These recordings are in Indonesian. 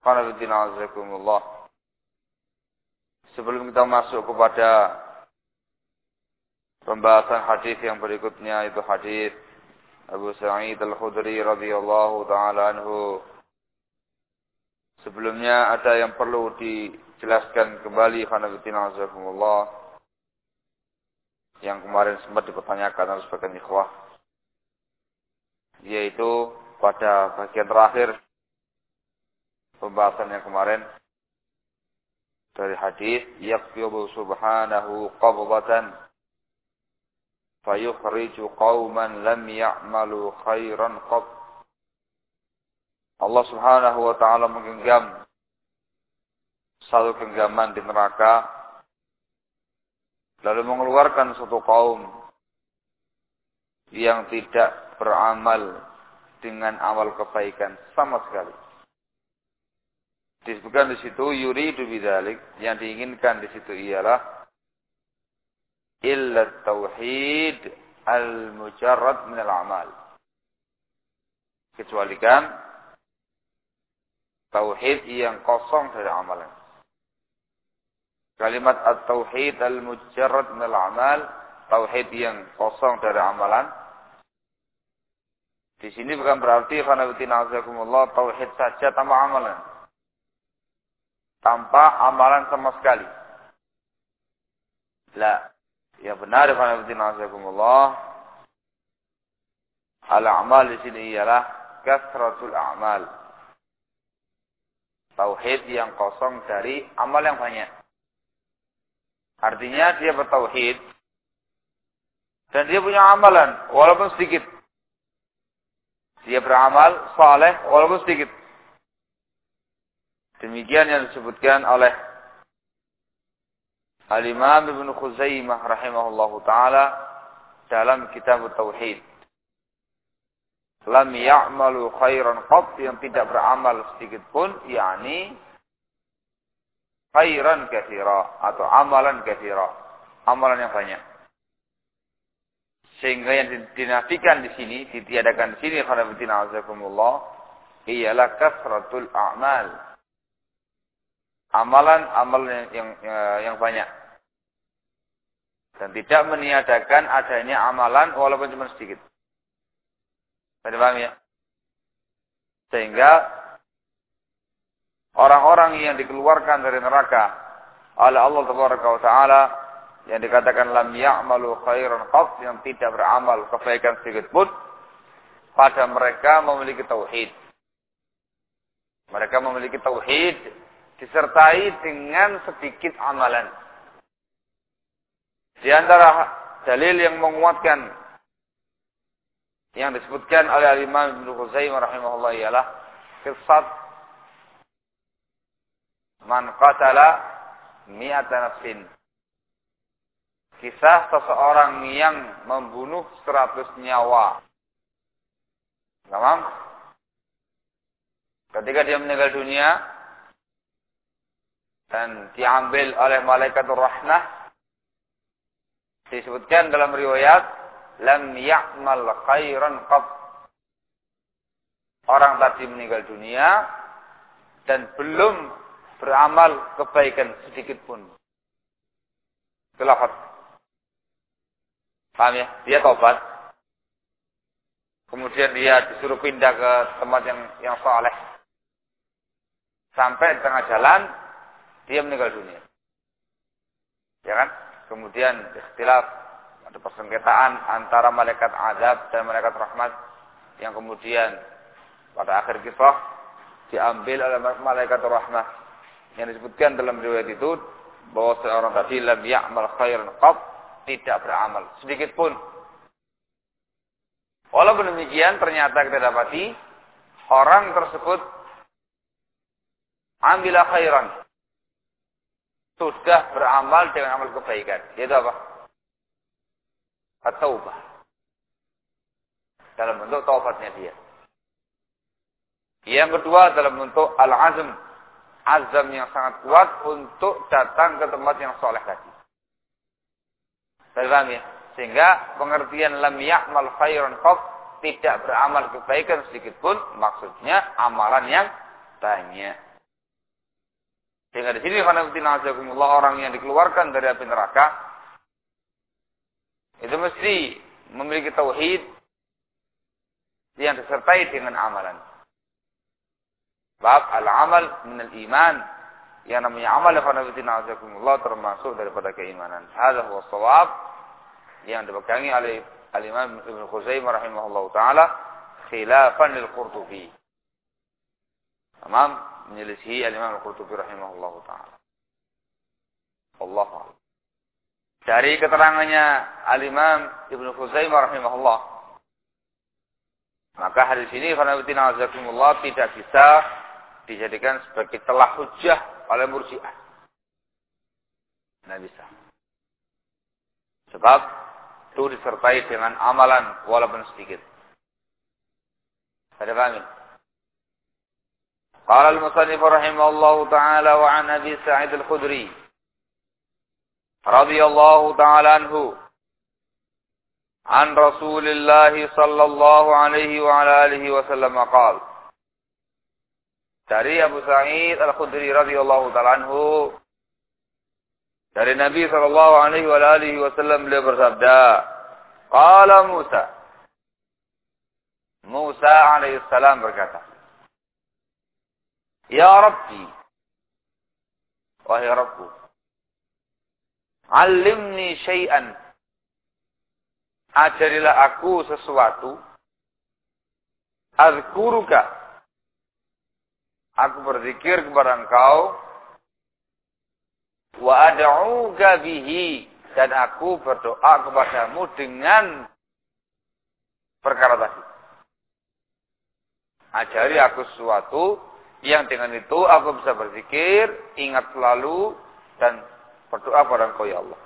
Azakumullah. Sebelum kita masuk kepada pembahasan hadis yang berikutnya itu hadis Abu Sa'id Al-Khudri radhiyallahu taala anhu. Sebelumnya ada yang perlu dijelaskan kembali Qanabiddin azakumullah yang kemarin sempat dipertanyakan oleh sebagian ikhwah yaitu pada bagian terakhir pembahasan yang kemarin dari hadis yaqbidu subhanahu qabdatan fayukhriju qauman lam ya'malu khairan qab Allah Subhanahu wa taala menggenggam satu genggaman di neraka lalu mengeluarkan satu kaum yang tidak beramal dengan amal kebaikan sama sekali Disebutkan di situ yuridu bidzalik yang diinginkan di situ ialah illa tauhid al-mujarrad min al-amal. Kecualikan tauhid yang kosong dari amalan. Kalimat at-tauhid al-mujarrad min al-amal, tauhid yang kosong dari amalan. Di sini bukan berarti karena azakumullah tauhid saja tanpa amalan tanpa amalan sama sekali. La. Yang benar Allah Al-amal di sini ialah kasratul a'mal. Tauhid yang kosong dari amal yang banyak. Artinya dia bertauhid dan dia punya amalan walaupun sedikit. Dia beramal saleh walaupun sedikit. Demikian yang disebutkan oleh Al-Imam Ibn Khuzaimah rahimahullahu taala dalam kitab Tauhid. Lam ya'malu khairan qat yang tidak beramal sedikit pun yakni khairan katsira atau amalan katsira, amalan yang banyak. Sehingga yang dinafikan di sini, ditiadakan di sini khanafatina azakumullah ialah kasratul a'mal amalan-amalan yang, yang yang banyak dan tidak meniadakan adanya amalan walaupun cuma sedikit. Tadi paham ya? Sehingga orang-orang yang dikeluarkan dari neraka oleh Allah Taala yang dikatakan lam ya'malu khairan qat yang tidak beramal kebaikan sedikit pun pada mereka memiliki tauhid. Mereka memiliki tauhid disertai dengan sedikit amalan. Di antara dalil yang menguatkan yang disebutkan oleh Imam Ibnu Khuzaimah rahimahullah ialah kisah man qatala mi'ata nafsin. Kisah seseorang yang membunuh seratus nyawa. Tamam? Ketika dia meninggal dunia dan diambil oleh malaikat rahmah disebutkan dalam riwayat lam ya'mal khairan qab orang tadi meninggal dunia dan belum beramal kebaikan sedikit pun. Kelafat. Paham ya? Dia tobat. Kemudian dia disuruh pindah ke tempat yang yang soleh. Sampai di tengah jalan, dia meninggal dunia. Ya kan? Kemudian istilah ada persengketaan antara malaikat azab dan malaikat rahmat yang kemudian pada akhir kisah diambil oleh malaikat rahmat yang disebutkan dalam riwayat itu bahwa seorang tadi lam ya'mal khairan qat tidak beramal sedikit pun. Walaupun demikian ternyata kita dapati orang tersebut ambil khairan sudah beramal dengan amal kebaikan. Itu apa? At-taubah. Dalam bentuk taubatnya dia. Yang kedua dalam bentuk al-azm azam yang sangat kuat untuk datang ke tempat yang soleh tadi. Paham ya? Sehingga pengertian lam ya'mal khairan qab tidak beramal kebaikan sedikit pun maksudnya amalan yang banyak. Sehingga di sini karena orang yang dikeluarkan dari api neraka itu mesti memiliki tauhid yang disertai dengan amalan. Bab al-amal min al-iman. Yang namanya amal ikhwanabitina azakumullah termasuk daripada keimanan. Hadha huwa sawab yang dipegangi oleh al-imam Ibn Khuzaimah rahimahullah ta'ala khilafan lil Qurtubi. Tamam menyelisihi al-imam al-Qurtubi rahimahullah ta'ala. Allah Dari keterangannya al-imam Ibn Khuzaimah rahimahullah maka hadis ini karena azakumullah tidak bisa dijadikan sebagai telah hujah oleh murjiah. Tidak bisa. Sebab itu disertai dengan amalan walaupun sedikit. Ada paham? قال المصنف رحمه الله تعالى وعن أبي سعيد الخدري رضي الله تعالى عنه عن رسول الله صلى الله عليه وعلى آله وسلم قال dari Abu Sa'id Al-Khudri radhiyallahu taala anhu dari Nabi sallallahu alaihi wasallam beliau bersabda, "Qala Musa" Musa alaihissalam berkata, "Ya Rabbi, wahai Rabbku, alimni syai'an. Ajarilah aku sesuatu azkuruka Aku berzikir kepada engkau. Wa ad'uka bihi. Dan aku berdoa kepadamu dengan perkara tadi. Ajari aku sesuatu yang dengan itu aku bisa berzikir, ingat selalu, dan berdoa kepada engkau ya Allah.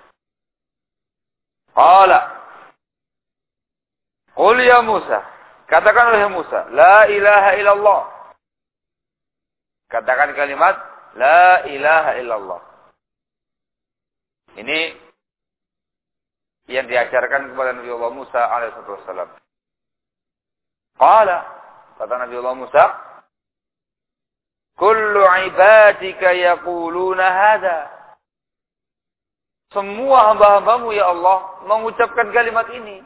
Qala. Qul ya Musa. Katakan oleh Musa. La ilaha illallah. Katakan kalimat La ilaha illallah. Ini yang diajarkan kepada Nabi Allah Musa alaihissalam. Qala kata Nabi Allah Musa, "Kullu ibadika yaquluna hadha." Semua hamba-hambamu ya Allah mengucapkan kalimat ini.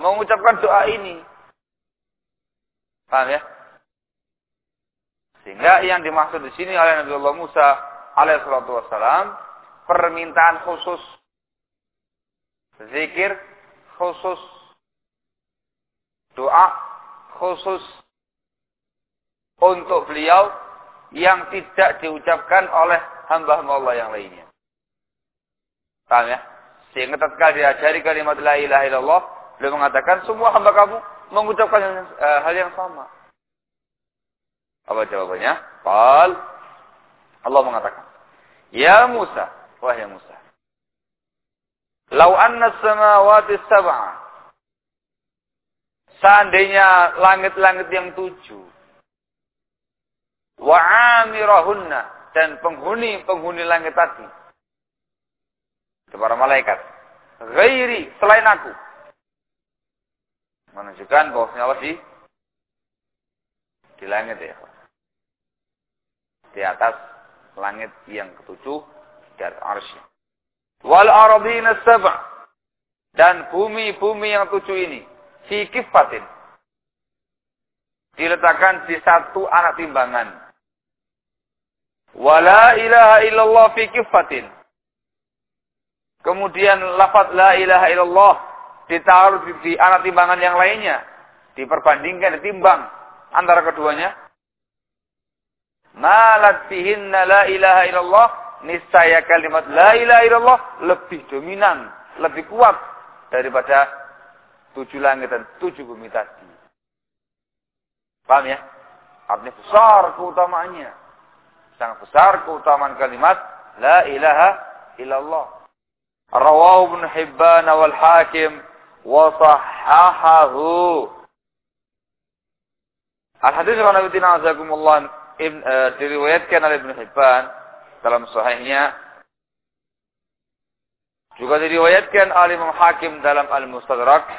Mengucapkan doa ini. Paham ya? Sehingga yang dimaksud di sini oleh Nabi Allah Musa alaihissalatu wassalam permintaan khusus zikir khusus doa khusus untuk beliau yang tidak diucapkan oleh hamba-hamba Allah yang lainnya. Paham ya? Sehingga tatkala diajari kalimat la ilaha illallah, beliau mengatakan semua hamba kamu mengucapkan uh, hal yang sama. Apa jawabannya? Qal Allah mengatakan, "Ya Musa, wahai Musa, lau anna samawati sab'a Seandainya langit-langit yang tujuh wa amirahunna. Dan penghuni-penghuni langit tadi. Para malaikat. Ghairi selain aku. Menunjukkan bahwasanya Allah di di langit ya di atas langit yang ketujuh atas arsy. Wal ardina sab'a. Dan bumi-bumi yang tujuh ini fi kifatin diletakkan di satu anak timbangan wala ilaha illallah fi kifatin kemudian lafaz la ilaha illallah ditaruh di, di anak timbangan yang lainnya diperbandingkan ditimbang antara keduanya malat fihinna la ilaha illallah niscaya kalimat la ilaha illallah lebih dominan, lebih kuat daripada tujuh langit dan tujuh bumi tadi. Paham ya? Artinya besar keutamaannya. Sangat besar keutamaan kalimat la ilaha illallah. Rawahu Ibn Hibban wal Hakim wa sahahahu. Al-hadis wa nabi azakumullah Ibn, uh, diriwayatkan oleh Ibn Hibban dalam sahihnya juga diriwayatkan oleh Imam Hakim dalam Al-Mustadrak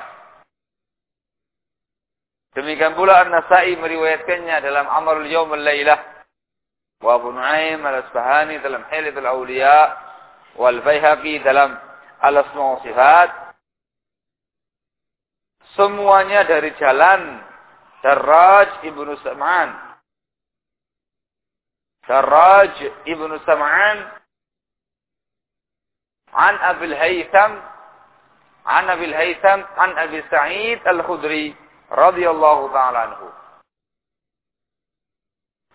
demikian pula An-Nasai meriwayatkannya dalam Amalul Yawm Al-Lailah Nuaim Al-Asbahani dalam Hilal Al-Awliya wal Baihaqi dalam Al-Asma' Sifat semuanya dari Darraj Ibnu Sa'man سراج ابن سمعان عن أبي الهيثم عن أبي الهيثم عن أبي سعيد الخدري رضي الله تعالى عنه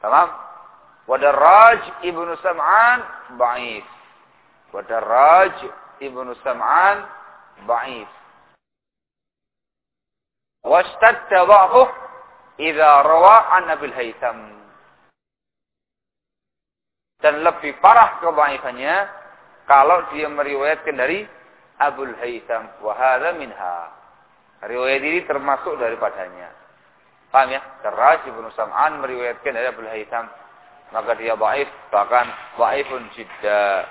تمام Wadarraj ibnu Sam'an ba'if. Wadarraj ibnu Sam'an ba'if. Wastadda ba'fuh idha rawa'an Nabil Haytham. Dan lebih parah kebaikannya kalau dia meriwayatkan dari Abul Haytham. Wahada minha. Riwayat ini termasuk daripadanya. Paham ya? Terajib ibnu Sam'an meriwayatkan dari Abul Haytham. Maka dia baif, bahkan baifun jidda.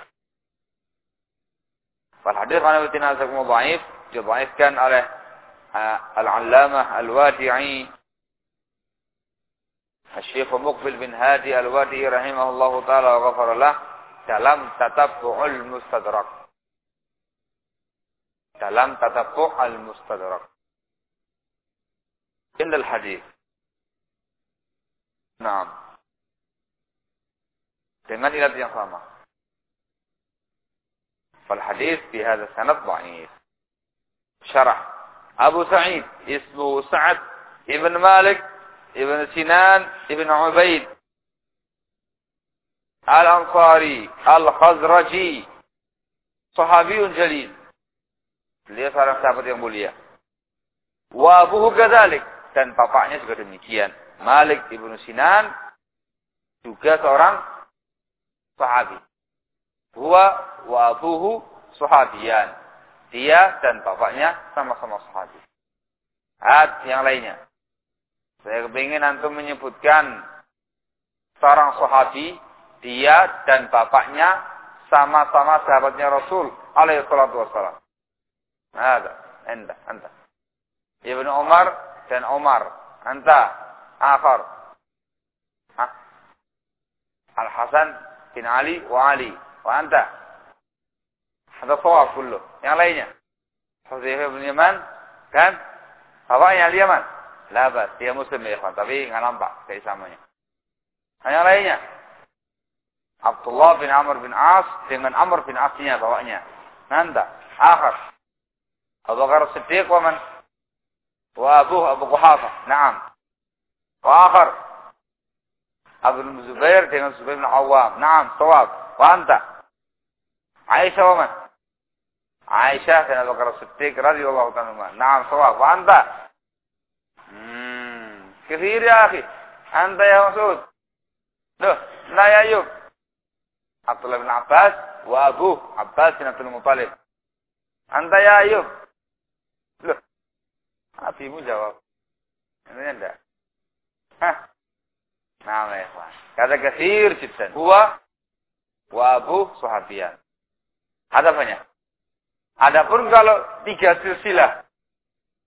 Fal hadis kana bitina zakum baif, dibaifkan oleh uh, Al-Allamah Al-Wadi'i Syekh Muqbil bin Hadi Al-Wadi rahimahullah taala wa ghafara lah dalam tatabbu'ul mustadrak. Dalam tatabbu'ul mustadrak. Indal hadis. Naam. Dengan ilat yang sama. Fal hadis fi hadha sanad dhaif. Syarah Abu Sa'id ismu Sa'ad ibn Malik Ibn Sinan, Ibn Ubaid, Al-Ansari, Al-Khazraji, sahabiyun jalil. Beliau seorang sahabat yang mulia. Wa abuhu kadzalik dan bapaknya juga demikian. Malik Ibn Sinan juga seorang sahabi. Huwa wa abuhu sahabiyan. Dia dan bapaknya sama-sama sahabi. Ad yang lainnya. Saya ingin antum menyebutkan seorang sahabi, dia dan bapaknya sama-sama sahabatnya Rasul alaihi salatu wassalam. Ada, anda, anda. Ibnu Umar dan Umar, anta, akhar. Al-Hasan bin Ali wa Ali, wa anta. Ada sawab kullu. Yang lainnya. Huzaifah bin Yaman, kan? Bapaknya Al-Yaman. Labat, dia muslim ya ikhwan, tapi nggak nampak keislamannya. Hanya lainnya. Abdullah bin Amr bin As dengan Amr bin Asnya bawanya. Nanda, akhir. Abu Bakar Siddiq wa man? Wa abuh Abu Quhafa. Naam. Wa akhir. Abu Zubair dengan Zubair bin Awam. Naam, sawab. Wa anta. Aisyah wa man? Aisyah dan Abu Bakar Siddiq radhiyallahu ta'ala. Naam sawab. Wa anta? Hmm. Kathir ya akhi. Anta ya Mas'ud. Duh, la ya Ayub. Abdullah bin Abbas wa Abu Abbas bin Abdul Muttalib. Anta ya Ayub. Loh. Abimu jawab. Ini enggak. Hah? Ikhwan. Kata jiddan. Huwa wa Abu sahabiyan. Ada banyak. Adapun kalau tiga silsilah.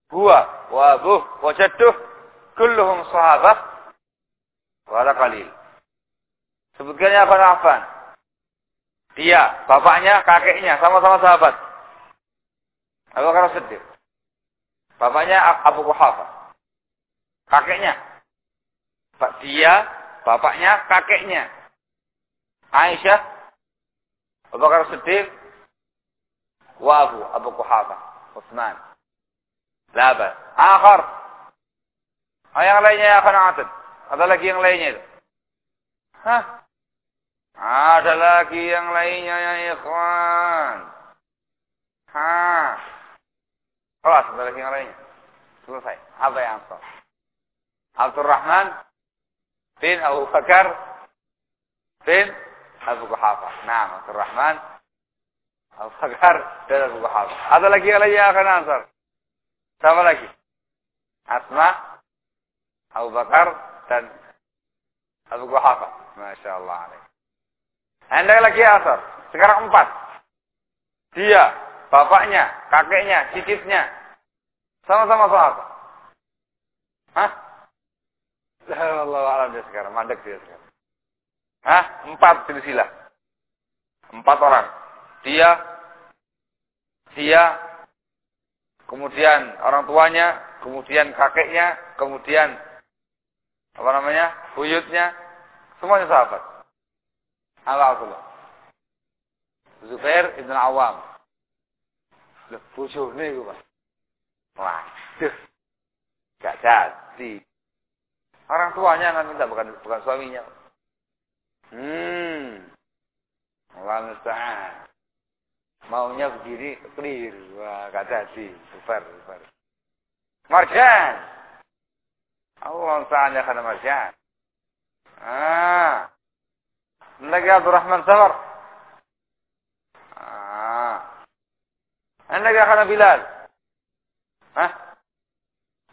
Huwa wa Abu wa jadduh kulluhum sahabah wala qalil. Sebutkannya apa Affan. Dia, bapaknya, kakeknya sama-sama sahabat. Abu Bakar Siddiq. Bapaknya Abu Quhafa. Kakeknya. Dia, bapaknya, kakeknya. Aisyah, Abu Bakar Siddiq, wa Abu, Quhafa, Utsman. Labat. Akhir. Oh, yang lainnya ya akan atid. Ada lagi yang lainnya itu. Hah? Ada lagi yang lainnya ya ikhwan. Hah? Kelas, ada lagi yang lainnya. Selesai. Apa yang asal? Bin Abu Bakar bin Abu Quhafa. Nah, Abdul Rahman Abu Bakar dan Abu Quhafa. Ada lagi yang lainnya akan ansar. Siapa lagi? Asma, Abu Bakar dan Abu Quhafa. Masya Allah. Anda lagi asar. Sekarang empat. Dia, bapaknya, kakeknya, cicitnya. Sama-sama sahabat. Hah? Allah alam dia sekarang. Mandek dia sekarang. Hah? Empat silsilah. Empat orang. Dia, dia, kemudian orang tuanya, kemudian kakeknya, kemudian apa namanya? Buyutnya, semuanya sahabat. Allah Allah. Zubair ibn Awam. Bujurnya itu, Pak. Waduh. Gak jadi. Orang tuanya yang minta, bukan bukan suaminya. Hmm. Allah musta'an. Maunya begini, clear. Wah, gak jadi. Super, super. Marjan. Allah musta'an ya karena marjan. Ah. Lagi Abdurrahman Sabar. Ah. Lagi karena Bilal. Hah?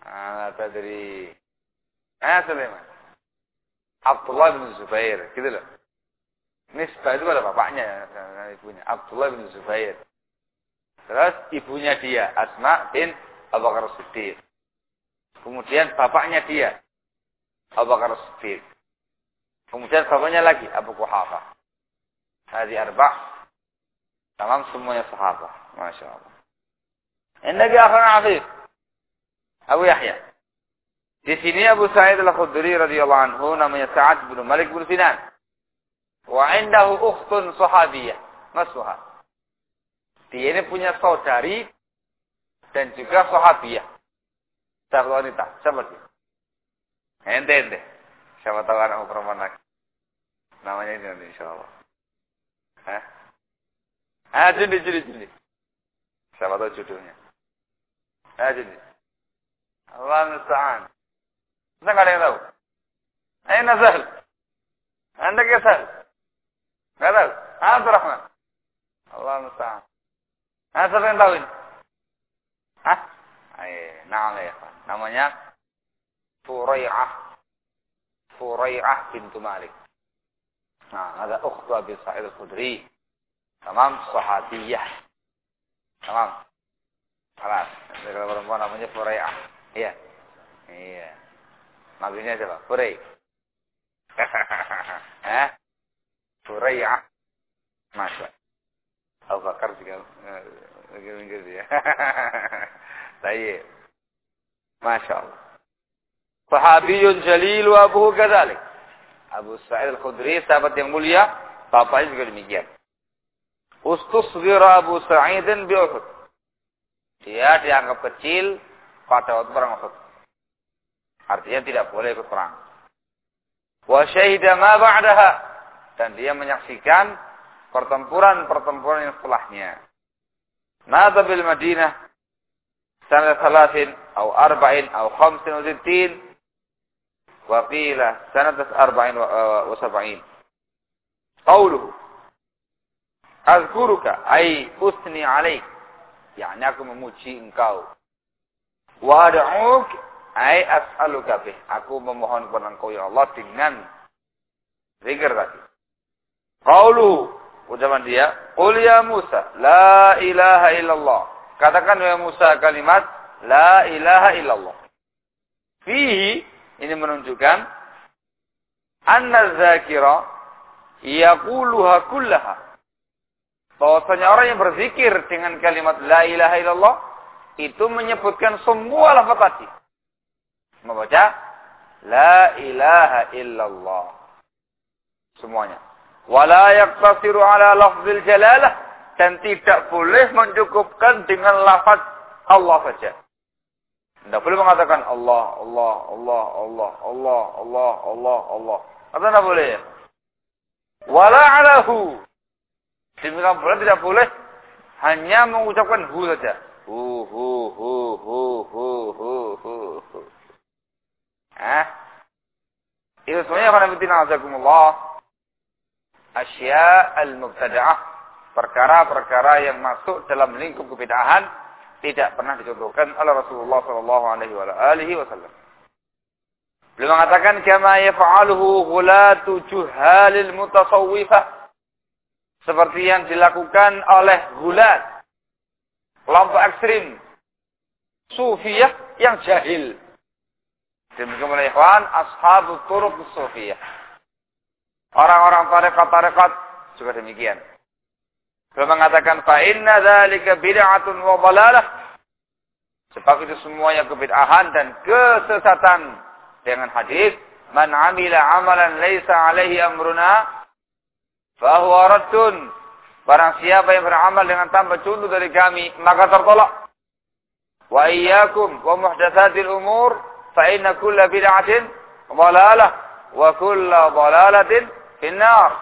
Ah, tadri. Ah, Sulaiman. Abdullah bin Zubair, gitu loh. Nisbah itu pada bapaknya, ibunya. Abdullah bin Zubair. Terus ibunya dia, Asma bin Abu Bakar Siddiq. Kemudian bapaknya dia, Abu Bakar Siddiq. Kemudian bapaknya lagi, Abu Quhafa. Hadi arba' Tamam semuanya sahabat. Masya Allah. Ini akhir Afif. Abu Yahya. Di sini Abu Sa'id Al-Khudri radhiyallahu anhu namanya Sa'ad bin Malik bin Sinan. Wa indahu ukhtun sahabiyah. Masuha. Dia ini punya saudari dan juga sahabiyah. Sahabat wanita. Siapa dia? Ente ente. Siapa tahu anak perempuan lagi. Namanya ini nanti insya Allah. Hah? Ah, jadi, jadi, jadi. Siapa tahu judulnya. Ah, jadi. Allah musta'an. Nggak ada? Anda ke Sahal? Nggak tahu. Abdul Rahman. Allah musta'an. Nah, siapa yang tahu ini? Hah? Ayo, nah, ya. Namanya Furai'ah. Furai'ah bintu Malik. Nah, ada ukhtu Abi Sa'id al-Khudri. Tamam, sahabiyah. Tamam. Kalau perempuan namanya Furai'ah. Iya. Iya. Nabinya siapa? Furai. eh? Furai'ah. Masya. Abu Bakar juga lagi minggir dia. Tayyib. Masya Allah. Sahabiyun jalil wa abuhu kadalik. Abu Sa'id al-Khudri, sahabat yang mulia, bapaknya juga demikian. Ustusghira Abu Sa'idin bi. Dia dianggap kecil pada waktu perang Uhud. Artinya tidak boleh ikut perang. Wa syahida ma ba'daha. Dan dia menyaksikan pertempuran-pertempuran yang setelahnya. Mata bil Madinah sanad thalathin atau arba'in atau khamsin wa sittin wa qila sanad arba'in wa sab'in. Qauluhu Azkuruka ay usni alaik. Yani aku memuji engkau. Wa ad'uk ay as'aluka bih. Aku memohon kepada engkau ya Allah dengan zikir tadi. Qauluhu ucapan dia, "Qul ya Musa, la ilaha illallah." Katakan ya Musa kalimat la ilaha illallah. Fihi ini menunjukkan anna zakira yaquluha kullaha. Bahwasanya orang yang berzikir dengan kalimat la ilaha illallah itu menyebutkan semua lafaz tadi. Membaca la ilaha illallah. Semuanya wala yaqtasiru ala lafzil jalalah dan tidak boleh mencukupkan dengan lafaz Allah saja. Tidak boleh mengatakan Allah, Allah, Allah, Allah, Allah, Allah, Allah, Allah. Atau tidak boleh? Wala alahu. Demikian pula tidak boleh hanya mengucapkan hu saja. Hu, hu, hu, hu, hu, hu, hu, hu. Eh? Itu semuanya akan Allah asya al-mubtada'ah, perkara-perkara yang masuk dalam lingkup kebid'ahan tidak pernah dicontohkan oleh Rasulullah sallallahu alaihi wasallam. Beliau mengatakan kama yaf'aluhu ghulatu juhalil mutasawwifah seperti yang dilakukan oleh gulat kelompok ekstrim sufiyah yang jahil. Demikian oleh ikhwan ashabu turuq sufiyah. Orang-orang tarekat-tarekat juga demikian. Beliau mengatakan fa inna dzalika bid'atun wa dhalalah. Sebab itu semuanya kebid'ahan dan kesesatan dengan hadis man amila amalan laisa alaihi amruna fa huwa raddun. Barang siapa yang beramal dengan tanpa contoh dari kami maka tertolak. Wa iyyakum wa muhdatsatil umur fa inna kulla bid'atin dhalalah wa kulla dhalalatin Finar.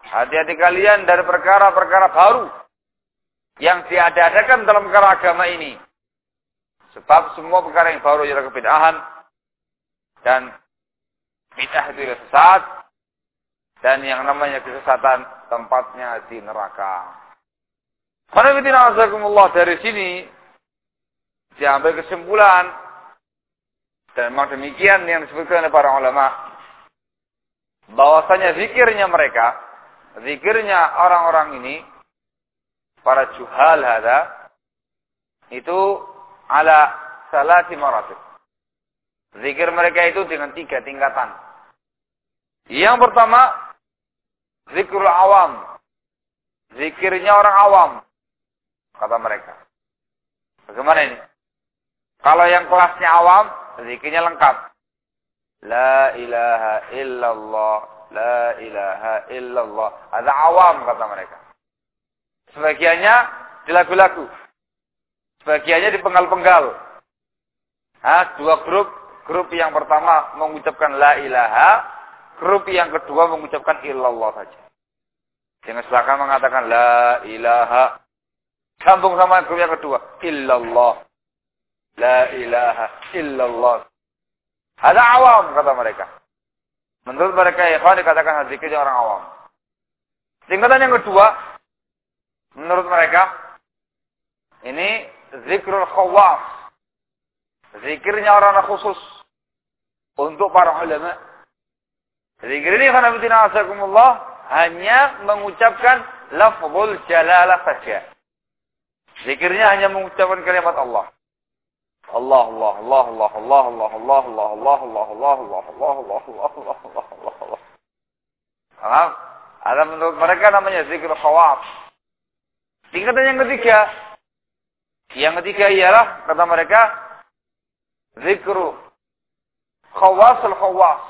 Hati-hati kalian dari perkara-perkara baru yang diadakan dalam perkara agama ini. Sebab semua perkara yang baru adalah kebid'ahan dan bid'ah itu sesat dan yang namanya kesesatan tempatnya di neraka. Karena dari sini diambil kesimpulan dan memang demikian yang disebutkan oleh para ulama bahwasanya zikirnya mereka, zikirnya orang-orang ini, para juhal ada, itu ala salati maratib. Zikir mereka itu dengan tiga tingkatan. Yang pertama, zikrul awam. Zikirnya orang awam. Kata mereka. Bagaimana ini? Kalau yang kelasnya awam, zikirnya lengkap. La ilaha illallah. La ilaha illallah. Ada awam kata mereka. Sebagiannya di lagu-lagu. Sebagiannya di penggal-penggal. dua grup. Grup yang pertama mengucapkan la ilaha. Grup yang kedua mengucapkan illallah saja. Yang sebelah mengatakan la ilaha. Sambung sama grup yang kedua. Illallah. La ilaha illallah. Ada awam kata mereka. Menurut mereka ikhwan dikatakan zikirnya orang awam. Tingkatan yang kedua, menurut mereka, ini zikrul khawas. Zikirnya orang khusus. Untuk para ulama. Zikir ini karena asakumullah hanya mengucapkan lafzul jalalah saja. Zikirnya hanya mengucapkan kalimat Allah. Allah Allah Allah Allah Allah Allah Allah Allah Allah Allah Allah Allah Allah Allah Allah Allah Allah Allah Paham? Ada menurut mereka namanya zikir khawaf. Tingkatan yang ketiga. Yang ketiga ialah kata mereka zikru khawasul khawas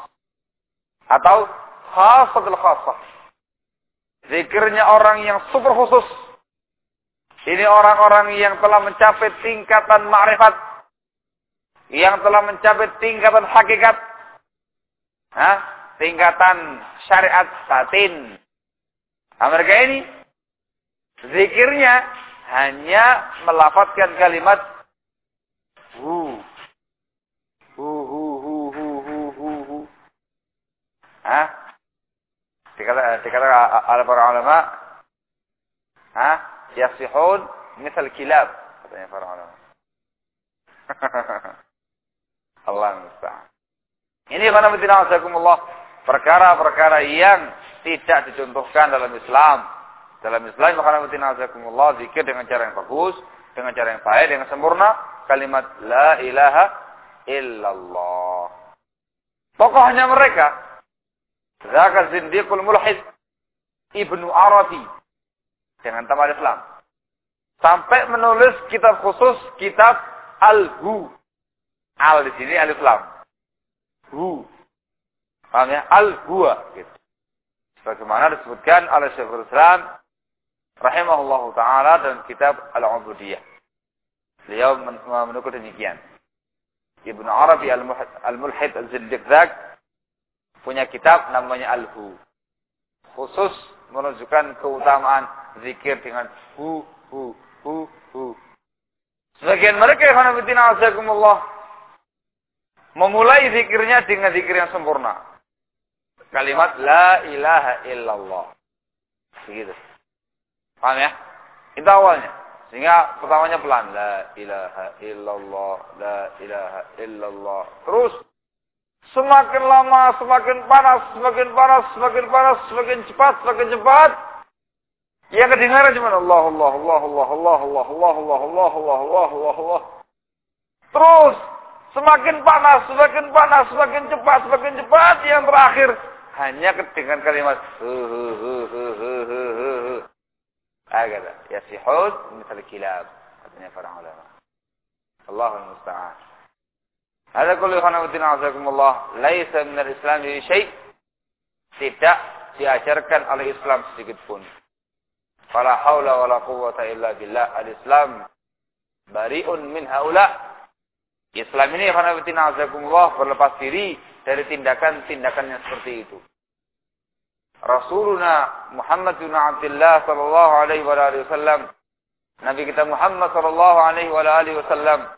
atau khasatul khasah. Zikirnya orang yang super khusus. Ini orang-orang yang telah mencapai tingkatan ma'rifat yang telah mencapai tingkatan hakikat, ha? tingkatan syariat batin. Nah, mereka ini zikirnya hanya melafatkan kalimat hu. Hu hu hu hu hu hu hu. Hah? Dikata dikata oleh para ulama, hah? Yasihun misal kilab katanya para ulama. Allah musta'an. Ini karena Allah perkara-perkara yang tidak dicontohkan dalam Islam. Dalam Islam maka Allah zikir dengan cara yang bagus, dengan cara yang baik, dengan sempurna, kalimat la ilaha illallah. Pokoknya mereka Zaka zindiqul mulhid Ibnu Arabi dengan tamat Islam. Sampai menulis kitab khusus kitab Al-Hu. Al di sini alif lam. Hu. Paham ya? Al-Huwa gitu. Bagaimana disebutkan oleh Syekhul Islam rahimahullah taala dalam kitab Al-Ubudiyah. Beliau menukul demikian. Ibnu Arabi Al-Mulhid Al-Zindiq punya kitab namanya Al-Hu. Khusus menunjukkan keutamaan zikir dengan hu hu hu hu. Sebagian mereka yang hanabitina azakumullah memulai zikirnya dengan zikir yang sempurna. Kalimat la ilaha illallah. Begitu. Paham ya? Itu awalnya. Sehingga pertamanya pelan. La ilaha illallah. La ilaha illallah. Terus. Semakin lama, semakin panas, semakin panas, semakin panas, semakin cepat, semakin cepat. Yang kedengaran cuma Allah, Allah, Allah, Allah, Allah, Allah, Allah, Allah, Allah, Allah, Allah, Allah, Allah. Terus Semakin panas, semakin panas, semakin cepat, semakin cepat. Yang terakhir hanya dengan kalimat agada yasihud misalnya kilab katanya para ulama. Allah musta'an. Ada kullu khanawatin azakumullah laisa min al-islam syai. Tidak diajarkan oleh Islam sedikit pun. Fala haula wala quwwata illa billah. Al-islam bari'un min haula. Islam ini azakumullah berlepas diri dari tindakan-tindakan yang seperti itu. Rasuluna Muhammad bin Abdullah sallallahu alaihi wa alihi wasallam Nabi kita Muhammad sallallahu alaihi wa alihi wasallam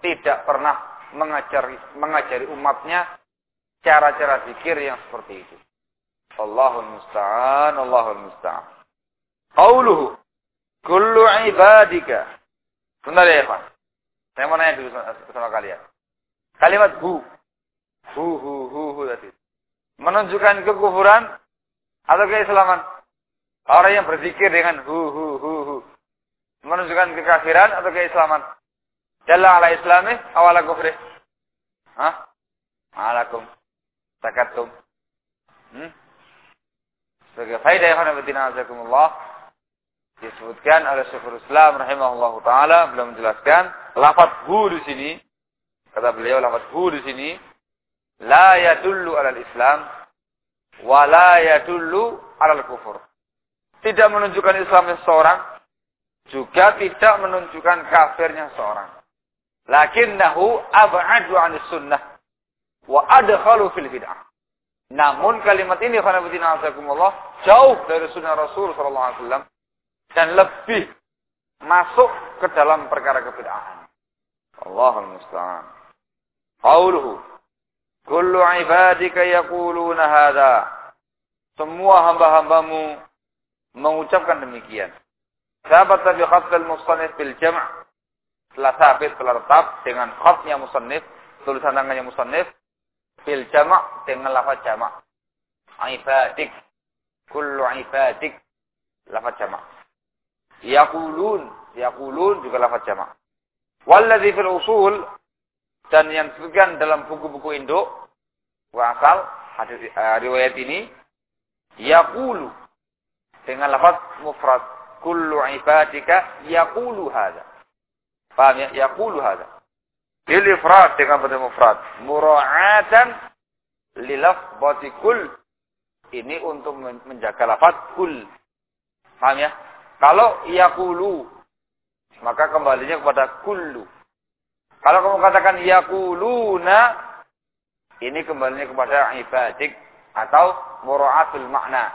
tidak pernah mengajari mengajari umatnya cara-cara zikir yang seperti itu. Allahul musta'an, Allahul musta'an. Qauluhu kullu ibadika. Benar ya, Pak? Saya mau nanya dulu sama, sama kalian. Kalimat hu. Hu hu hu hu tadi. Menunjukkan kekufuran atau keislaman? Orang yang berzikir dengan hu hu hu hu. Menunjukkan kekafiran atau keislaman? Jalla ala islami awala kufri. Hah? Alakum. Takatum. Hmm? Sebagai faidah yang betina azakumullah disebutkan oleh Syekhul Islam rahimahullah taala beliau menjelaskan lafaz hu di sini kata beliau lafaz hu di sini la yadullu alal Islam wa la yadullu alal kufur. Tidak menunjukkan Islamnya seorang juga tidak menunjukkan kafirnya seorang. Lakinnahu ab'adu 'anis sunnah wa adkhalu fil bid'ah. Namun kalimat ini khana jauh dari sunnah Rasul sallallahu alaihi wasallam dan lebih masuk ke dalam perkara kebid'ahan. Allahul musta'an. Qauluhu Kullu ibadika yaquluna hadha. Semua hamba-hambamu mengucapkan demikian. Sahabat tabi khatul musannif bil jam' telah sabit telah tetap dengan khatnya musannif, tulisan tangannya musannif bil jam' dengan lafaz jama'. Ibadik. Kullu ibadik. Lafaz jama'. Yaqulun. Yaqulun juga lafaz jamak. Walladzi fil usul dan yang disebutkan dalam buku-buku induk wa asal hadis uh, riwayat ini yaqulu dengan lafaz mufrad kullu ibadika yaqulu hadza. Paham ya? Yaqulu hadza. Bil ifrad dengan bentuk mufrad. Mura'atan li lafzati kull. Ini untuk menjaga lafaz kul. Paham ya? Kalau yakulu, maka kembalinya kepada kullu. Kalau kamu katakan yakuluna, ini kembalinya kepada ibadik atau mura'atul makna.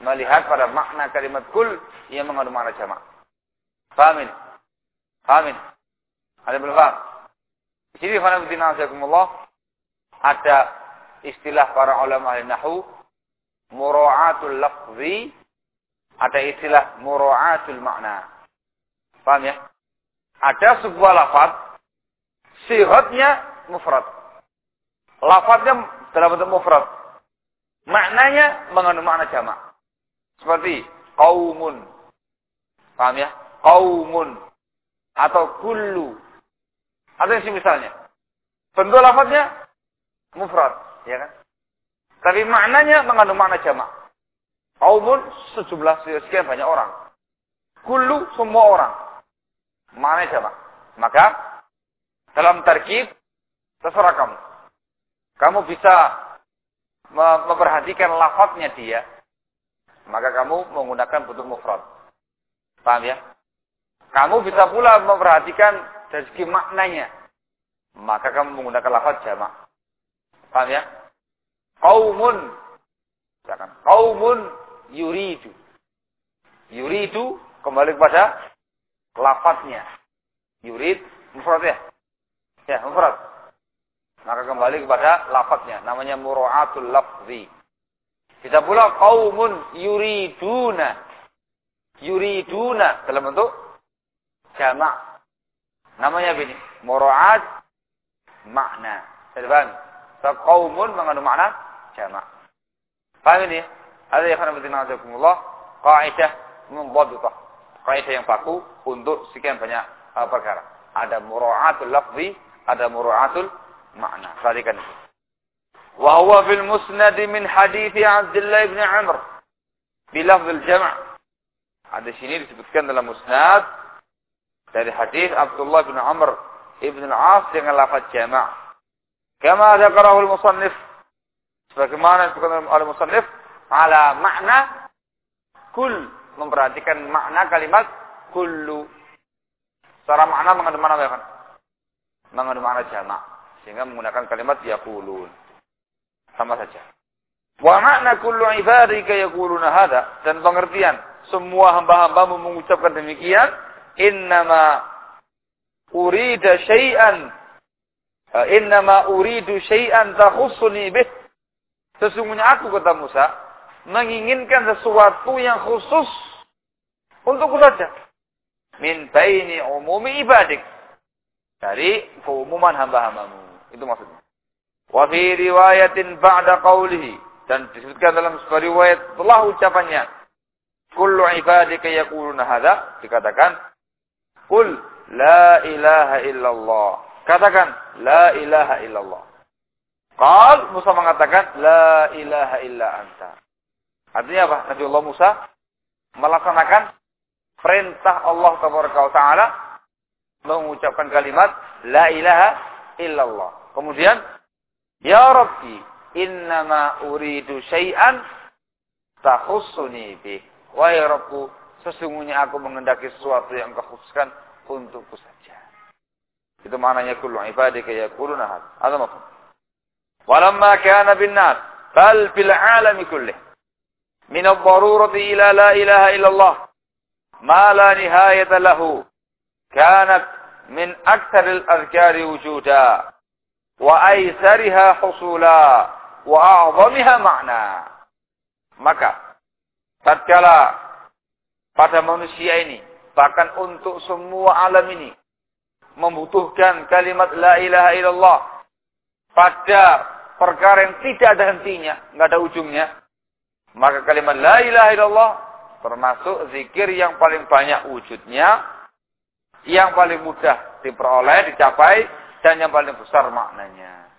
Melihat pada makna kalimat kul yang mengandung makna jamak. Paham ini? Ada belum paham? Di sini ada istilah para ulama ahli nahu mura'atul lafzi ada istilah mura'atul makna. Paham ya? Ada sebuah lafaz sihatnya mufrad. Lafaznya dalam bentuk mufrad. Maknanya mengandung makna jamak. Seperti qaumun. Paham ya? Qaumun atau kullu. Atau yang misalnya. Bentuk lafaznya mufrad, ya kan? Tapi maknanya mengandung makna jamak. Qaumun sejumlah sekian banyak orang. Kullu semua orang. Maknanya jamak. Maka dalam tarkib terserah kamu. Kamu bisa memperhatikan lafaznya dia. Maka kamu menggunakan bentuk mufrad. Paham ya? Kamu bisa pula memperhatikan dari segi maknanya. Maka kamu menggunakan lafaz jamak. Paham ya? Qaumun. Misalkan, qaumun yuridu. Yuridu kembali kepada lafaznya. Yurid mufrad ya? Ya, mufrad. Maka kembali kepada lafaznya. Namanya mura'atul lafzi. Bisa pula qaumun yuriduna. Yuriduna dalam bentuk jamak. Namanya begini. Mura'at makna. Saya paham? Qaumun mengandung makna jamak. Paham ini? Ada yang akan bertindak azakumullah. Kaidah membadutah. Kaidah yang baku untuk sekian banyak uh, perkara. Ada mura'atul lafzi, ada mura'atul makna. Perhatikan itu. Wa huwa fil musnad min hadis Abdullah bin Amr bilafz al-jam'. Ada sini disebutkan dalam musnad dari hadis Abdullah bin Amr ibn al-As dengan lafaz jama'. Kama dzakarahu al-musannif sebagaimana disebutkan oleh musannif ala makna kul memperhatikan makna kalimat kullu. Secara makna mengandung mana ya kan? Mengandung makna jama' sehingga menggunakan kalimat yaqulun. Sama saja. Wa makna kullu ibadika yaquluna hada dan pengertian semua hamba-hamba mengucapkan demikian innama urida syai'an innama uridu syai'an takhussuni bih sesungguhnya aku kata Musa menginginkan sesuatu yang khusus untukku saja. Min baini umumi ibadik. Dari keumuman hamba-hambamu. Itu maksudnya. Wa fi riwayatin ba'da qawlihi. Dan disebutkan dalam sebuah riwayat setelah ucapannya. Kullu ibadika yaquluna hadza dikatakan Qul la ilaha illallah. Katakan la ilaha illallah. Qal Musa mengatakan la ilaha illa anta. Artinya apa? Nabi Allah Musa melaksanakan perintah Allah taala mengucapkan kalimat la ilaha illallah. Kemudian ya Rabbi innama uridu syai'an takhussuni bih. Wahai Rabbku, Sesungguhnya aku mengendaki sesuatu yang engkau khususkan untukku saja. Itu maknanya kullu ibadika yaquluna hal. Ada mafhum. Walamma kana bin nas bal fil alami kullih min ad-darurati ila la ilaha illallah ma la nihayata lahu kanat min akthar al-adhkar wujuda wa aysariha husula wa a'zamiha maka tatkala pada manusia ini, bahkan untuk semua alam ini, membutuhkan kalimat la ilaha illallah pada perkara yang tidak ada hentinya, nggak ada ujungnya, maka kalimat la ilaha illallah termasuk zikir yang paling banyak wujudnya, yang paling mudah diperoleh, dicapai, dan yang paling besar maknanya.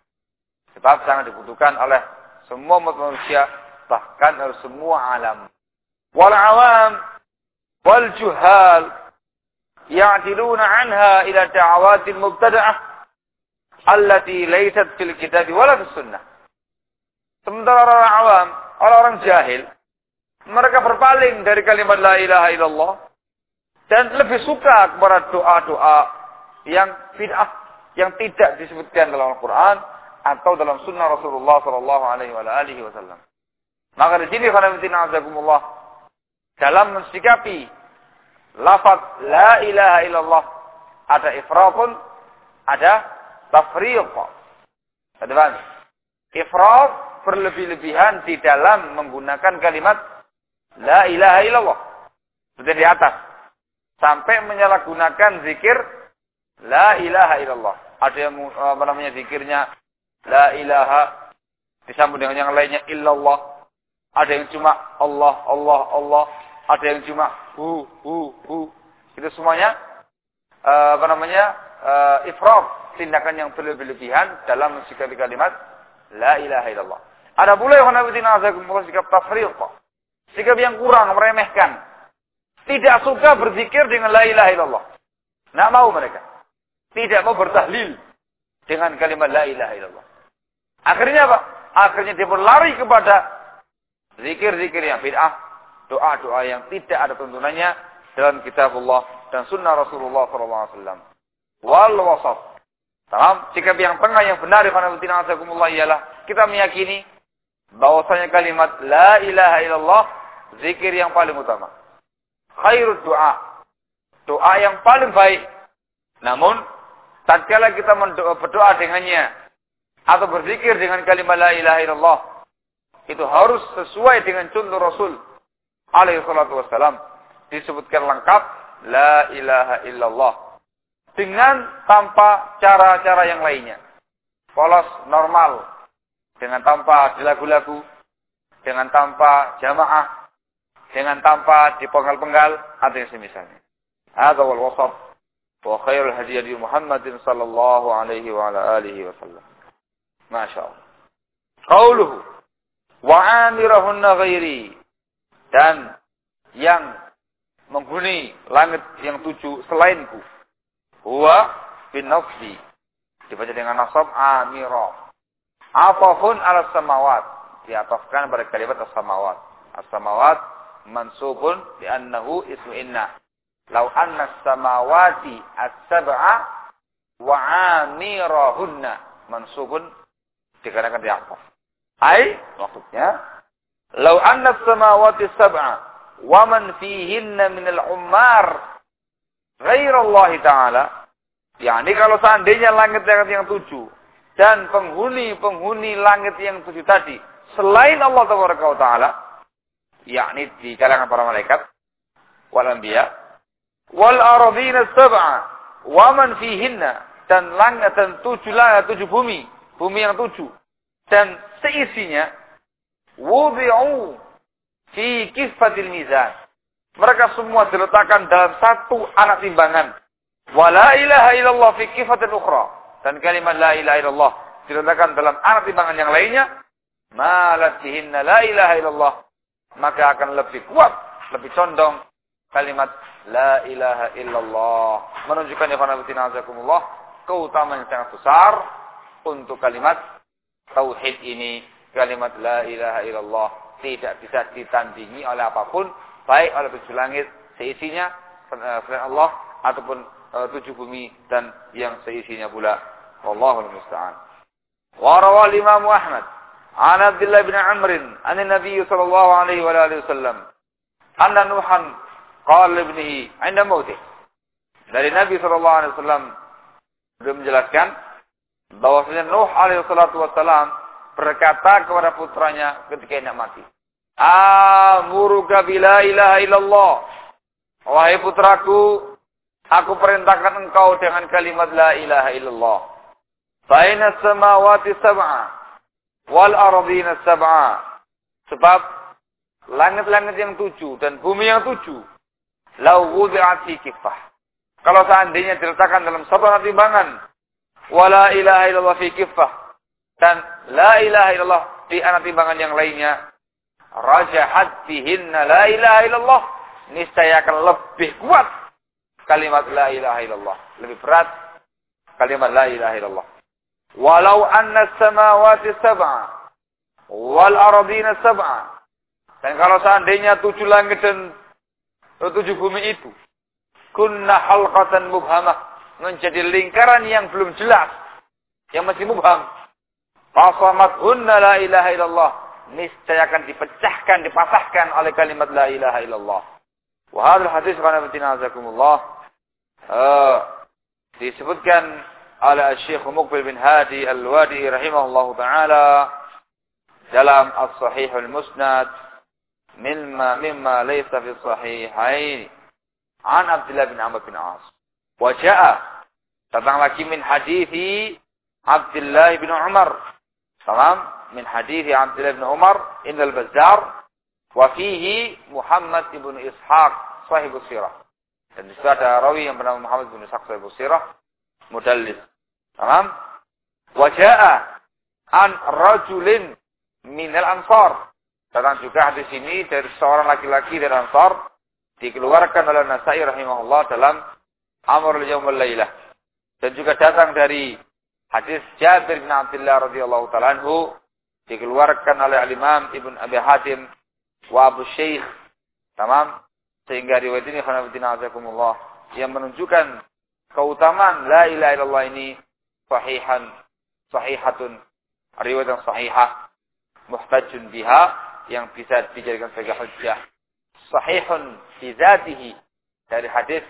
Sebab sangat dibutuhkan oleh semua manusia, bahkan oleh semua alam. Wal awam, wal juhal, ya'tiluna anha ila da'awatil mubtada'ah allati laysat fil kitab wala sunnah sementara orang awam orang-orang jahil mereka berpaling dari kalimat la ilaha illallah dan lebih suka kepada doa-doa yang bid'ah yang tidak disebutkan dalam Al-Quran atau dalam sunnah Rasulullah Sallallahu Alaihi Wasallam. Maka di sini, dalam mensikapi lafaz la ilaha illallah ada ifratun, ada tafriq. Ada paham? Ifrat berlebih-lebihan di dalam menggunakan kalimat la ilaha illallah. Sudah di atas. Sampai menyalahgunakan zikir la ilaha illallah. Ada yang apa namanya zikirnya la ilaha disambung dengan yang lainnya illallah. Ada yang cuma Allah, Allah, Allah. Ada yang cuma hu, hu, hu. Itu semuanya uh, apa namanya uh, tindakan yang berlebihan dalam mensikapi kalimat la ilaha illallah. Ada pula yang sikap tafriq. Sikap yang kurang, meremehkan. Tidak suka berzikir dengan la ilaha illallah. Tidak mau mereka. Tidak mau bertahlil dengan kalimat la ilaha illallah. Akhirnya apa? Akhirnya dia berlari kepada zikir-zikir yang bid'ah, doa-doa yang tidak ada tuntunannya dalam kitabullah dan sunnah Rasulullah SAW. Wal wasaf. Dalam sikap yang tengah yang benar ya ialah kita meyakini bahwasanya kalimat la ilaha illallah zikir yang paling utama. Khairul doa. Doa yang paling baik. Namun tatkala kita berdoa dengannya atau berzikir dengan kalimat la ilaha illallah itu harus sesuai dengan contoh Rasul alaihi salatu wassalam disebutkan lengkap la ilaha illallah dengan tanpa cara-cara yang lainnya polos normal dengan tanpa dilagu-lagu, dengan tanpa jamaah, dengan tanpa dipenggal-penggal, atau yang semisalnya. Ada wal wasaf wa khairul hadi hadi Muhammadin sallallahu alaihi wa ala alihi wa sallam. Masya Allah. Qauluhu wa amirahunna ghairi dan yang menghuni langit yang tujuh selainku. Huwa bin nafsi. Dibaca dengan nasab amirah. Atafun ala samawat. Diatafkan pada kalimat as-samawat. As-samawat mansubun annahu ismu inna. Lau anna samawati as-sab'a wa amirahunna. Mansubun dikarenakan diataf. Ai, maksudnya. Lau anna samawati as-sab'a wa man fihinna minal ummar. Ghairallahi ta'ala. Yani kalau seandainya langit-langit yang tujuh dan penghuni-penghuni langit yang tujuh tadi selain Allah taala yakni di kalangan para malaikat wal anbiya wal ardina sab'a wa man fihinna dan langit dan tujuh langit tujuh bumi bumi yang tujuh. Dan seisinya wudi'u fi kifatil mizan. Mereka semua diletakkan dalam satu anak timbangan. Wala ilaha illallah fi kifatil ukhra dan kalimat la ilaha illallah diletakkan dalam anak timbangan yang lainnya, malat bihinna la ilaha illallah, maka akan lebih kuat, lebih condong kalimat la ilaha illallah. Menunjukkan ya azakumullah, keutamaan yang sangat besar untuk kalimat tauhid ini, kalimat la ilaha illallah tidak bisa ditandingi oleh apa pun, baik oleh tujuh langit seisinya, selain Allah, ataupun uh, tujuh bumi dan yang seisinya pula. Wallahul musta'an. Wa rawal Imam Ahmad an Abdullah bin Amr an Nabi sallallahu alaihi wa alihi wasallam anna Nuhan qala ibnihi 'inda mautih. Dari Nabi sallallahu alaihi wasallam beliau menjelaskan bahwasanya Nuh alaihi salatu wasallam berkata kepada putranya ketika hendak mati. Amuruka bila ilaha illallah. Wahai putraku, Aku perintahkan engkau dengan kalimat la ilaha illallah. Baina samawati sab'a wal ardina sab'a. Sebab langit-langit yang tujuh dan bumi yang tujuh. Lau wudi'at kifah. Kalau seandainya diletakkan dalam satu timbangan. Wala ilaha illallah fi kifah. Dan la ilaha illallah di anak timbangan yang lainnya. Rajahat fihinna la ilaha illallah. Niscaya akan lebih kuat kalimat la ilaha illallah. Lebih berat kalimat la ilaha illallah. Walau anna samawati sab'a wal ardina sab'a. Dan kalau seandainya tujuh langit dan tujuh bumi itu kunna halqatan mubhamah menjadi lingkaran yang belum jelas yang masih mubham fasamat hunna la ilaha illallah niscaya akan dipecahkan dipatahkan oleh kalimat la ilaha illallah وهذا الحديث غنبتنا عزكم الله. آه، في سبت كان على الشيخ مقبل بن هادي الوادي رحمه الله تعالى سلام الصحيح المسند مما, مما ليس في الصحيحين. عن عبد الله بن عمر بن عاص. وجاء طبعا لكن من حديث عبد الله بن عمر. تمام؟ من حديث عبد الله بن عمر ان البزار. Wa fihi Muhammad ibn Ishaq sahibu sirah. Dan di situ ada rawi yang bernama Muhammad bin Ishaq sahibu sirah mudallis. Tamam? Wa jaa an rajulin minal ansar. Datang juga hadis ini dari seorang laki-laki dari Ansar dikeluarkan oleh Nasai rahimahullah dalam Amr al-Yawm al-Lailah. Dan juga datang dari hadis Jabir bin Abdullah radhiyallahu taala dikeluarkan oleh Al-Imam Ibn Abi Hatim wa Abu Syekh. Tamam? Sehingga riwayat ini khanafatina azakumullah yang menunjukkan keutamaan la ilaha illallah ini sahihan sahihatun riwayat yang sahihah muhtajun biha yang bisa dijadikan sebagai hujjah. Sahihun fi zatihi dari hadis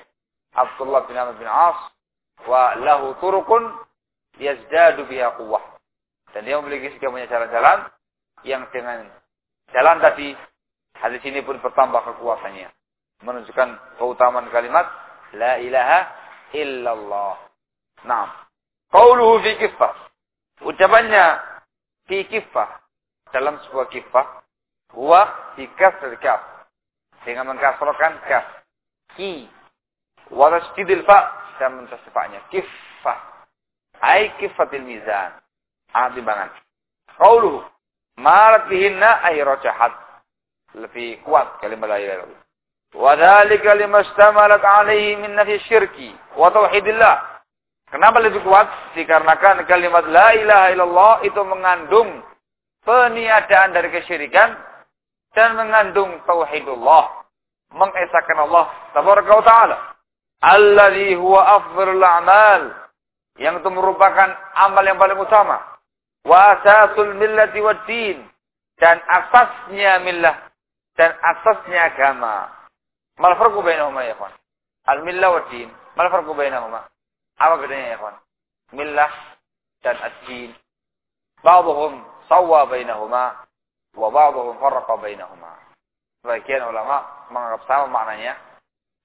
Abdullah bin Amr bin As wa lahu turukun yazdadu biha quwwah. Dan dia memiliki sekian banyak jalan-jalan yang dengan jalan tadi hadis ini pun bertambah kekuatannya. Menunjukkan keutamaan kalimat la ilaha illallah. Nah, qauluhu fi kifah. Ucapannya fi kifah dalam sebuah kifah huwa dikas dari kaf. Dengan mengkasrokan kaf. Ki. Wa tasdidil fa. Dan mentasfa'nya kifah ai kifatil mizan. Ah timbangan. Qauluhu marat bihinna ay rajahat lebih kuat kalimat la ilaha illallah wa dzalika limashtamalat alaihi min nafi syirki wa tauhidillah Kenapa lebih kuat? Dikarenakan kalimat la ilaha illallah itu mengandung peniadaan dari kesyirikan dan mengandung tauhidullah, mengesahkan Allah tabaraka wa taala. Alladzi huwa afdhalul a'mal, yang itu merupakan amal yang paling utama. Wa asasul millati wad din, dan asasnya millah dan asasnya agama. Mal farqu bainahuma ya ikhwan? Al millah wad din, mal farqu bainahuma? Apa bedanya ya ikhwan? Millah dan ad-din. Ba'dhum sawwa bainahuma wa ba'dhum farraqa bainahuma. Sebagian ulama menganggap sama maknanya,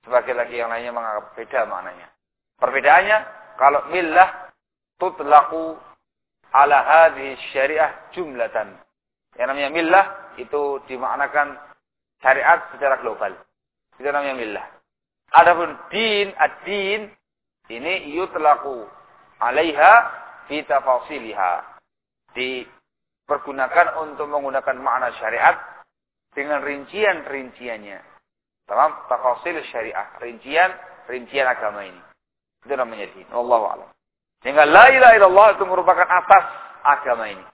sebagian lagi yang lainnya menganggap beda maknanya. Perbedaannya kalau millah tutlaqu ala hadhihi syariah jumlatan. Yang namanya millah itu dimaknakan syariat secara global. Itu namanya millah. Adapun din, ad-din ini yutlaqu alaiha fi tafasiliha. Di pergunakan untuk menggunakan makna syariat dengan rincian-rinciannya. Tamam? Tafasil syariah. Rincian, rincian agama ini. Itu namanya din. Allah a'lam. Sehingga la ilaha illallah itu merupakan asas agama ini.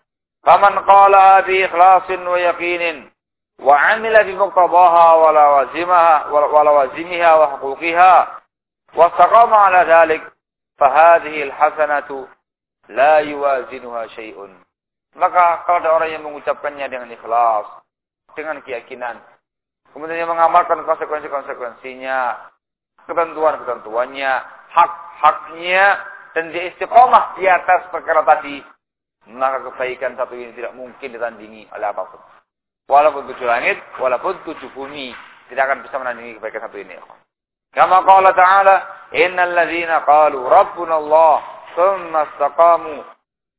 Faman qala bi ikhlasin wa yaqinin wa amila bi muqtadaha wa lawazimaha wa lawazimiha wa huquqiha wa istaqama ala dhalik fahadhihi alhasanatu la yuwazinuha. Maka kalau ada orang yang mengucapkannya dengan ikhlas, dengan keyakinan, kemudian dia mengamalkan konsekuensi-konsekuensinya, ketentuan-ketentuannya, hak-haknya, dan dia istiqomah di atas perkara tadi, maka kebaikan satu ini tidak mungkin ditandingi oleh apa pun. Walaupun tujuh langit, walaupun tujuh bumi, tidak akan bisa menandingi kebaikan satu ini. Kama qala ta'ala, innal ladzina qalu rabbuna Allah, thumma istaqamu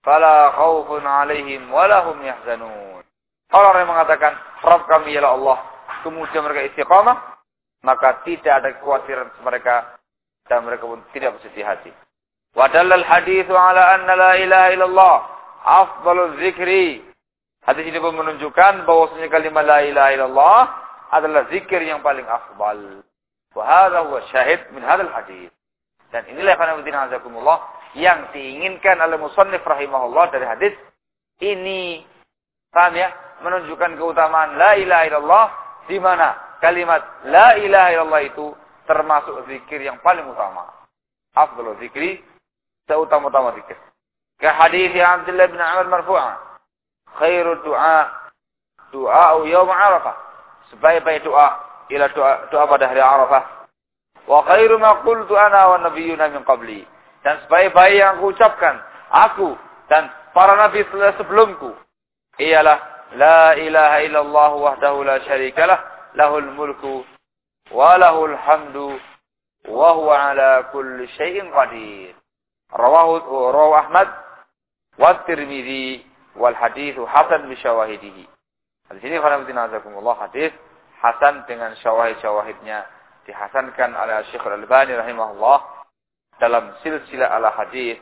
fala khaufun alaihim walahum yahzanun. Kalau orang yang mengatakan, Rabb kami ialah Allah, kemudian mereka istiqamah, maka tidak ada kekhawatiran mereka dan mereka pun tidak bersedih hati. Wadallal hadithu ala anna la ilaha illallah afdalul zikri. Hadis ini pun menunjukkan bahwasanya kalimat la ilaha illallah adalah zikir yang paling afdal. Wa hadha huwa syahid min hadzal hadis. Dan inilah yang azakumullah yang diinginkan oleh musannif rahimahullah dari hadis ini. Paham ya? Menunjukkan keutamaan la ilaha illallah di mana kalimat la ilaha illallah itu termasuk zikir yang paling utama. Afdalu zikri seutama-utama zikir. Ke hadis Abdullah bin Amr khairu du'a du'a yaum arafah sebaik-baik doa ila doa, doa pada hari Arafah. Wa khairu ma qultu ana wa nabiyyuna min qabli. Dan sebaik-baik yang aku ucapkan, aku dan para nabi sebelumku ialah la ilaha illallah wahdahu la syarikalah lahul mulku wa lahul hamdu wa huwa ala kulli syai'in qadir. Rawahu rawahu Ahmad wa Tirmidzi wal haditsu hasan bi syawahidihi. Di sini azakumullah hadis hasan dengan syawahid-syawahidnya dihasankan oleh Syekh Al-Albani rahimahullah dalam silsilah ala hadis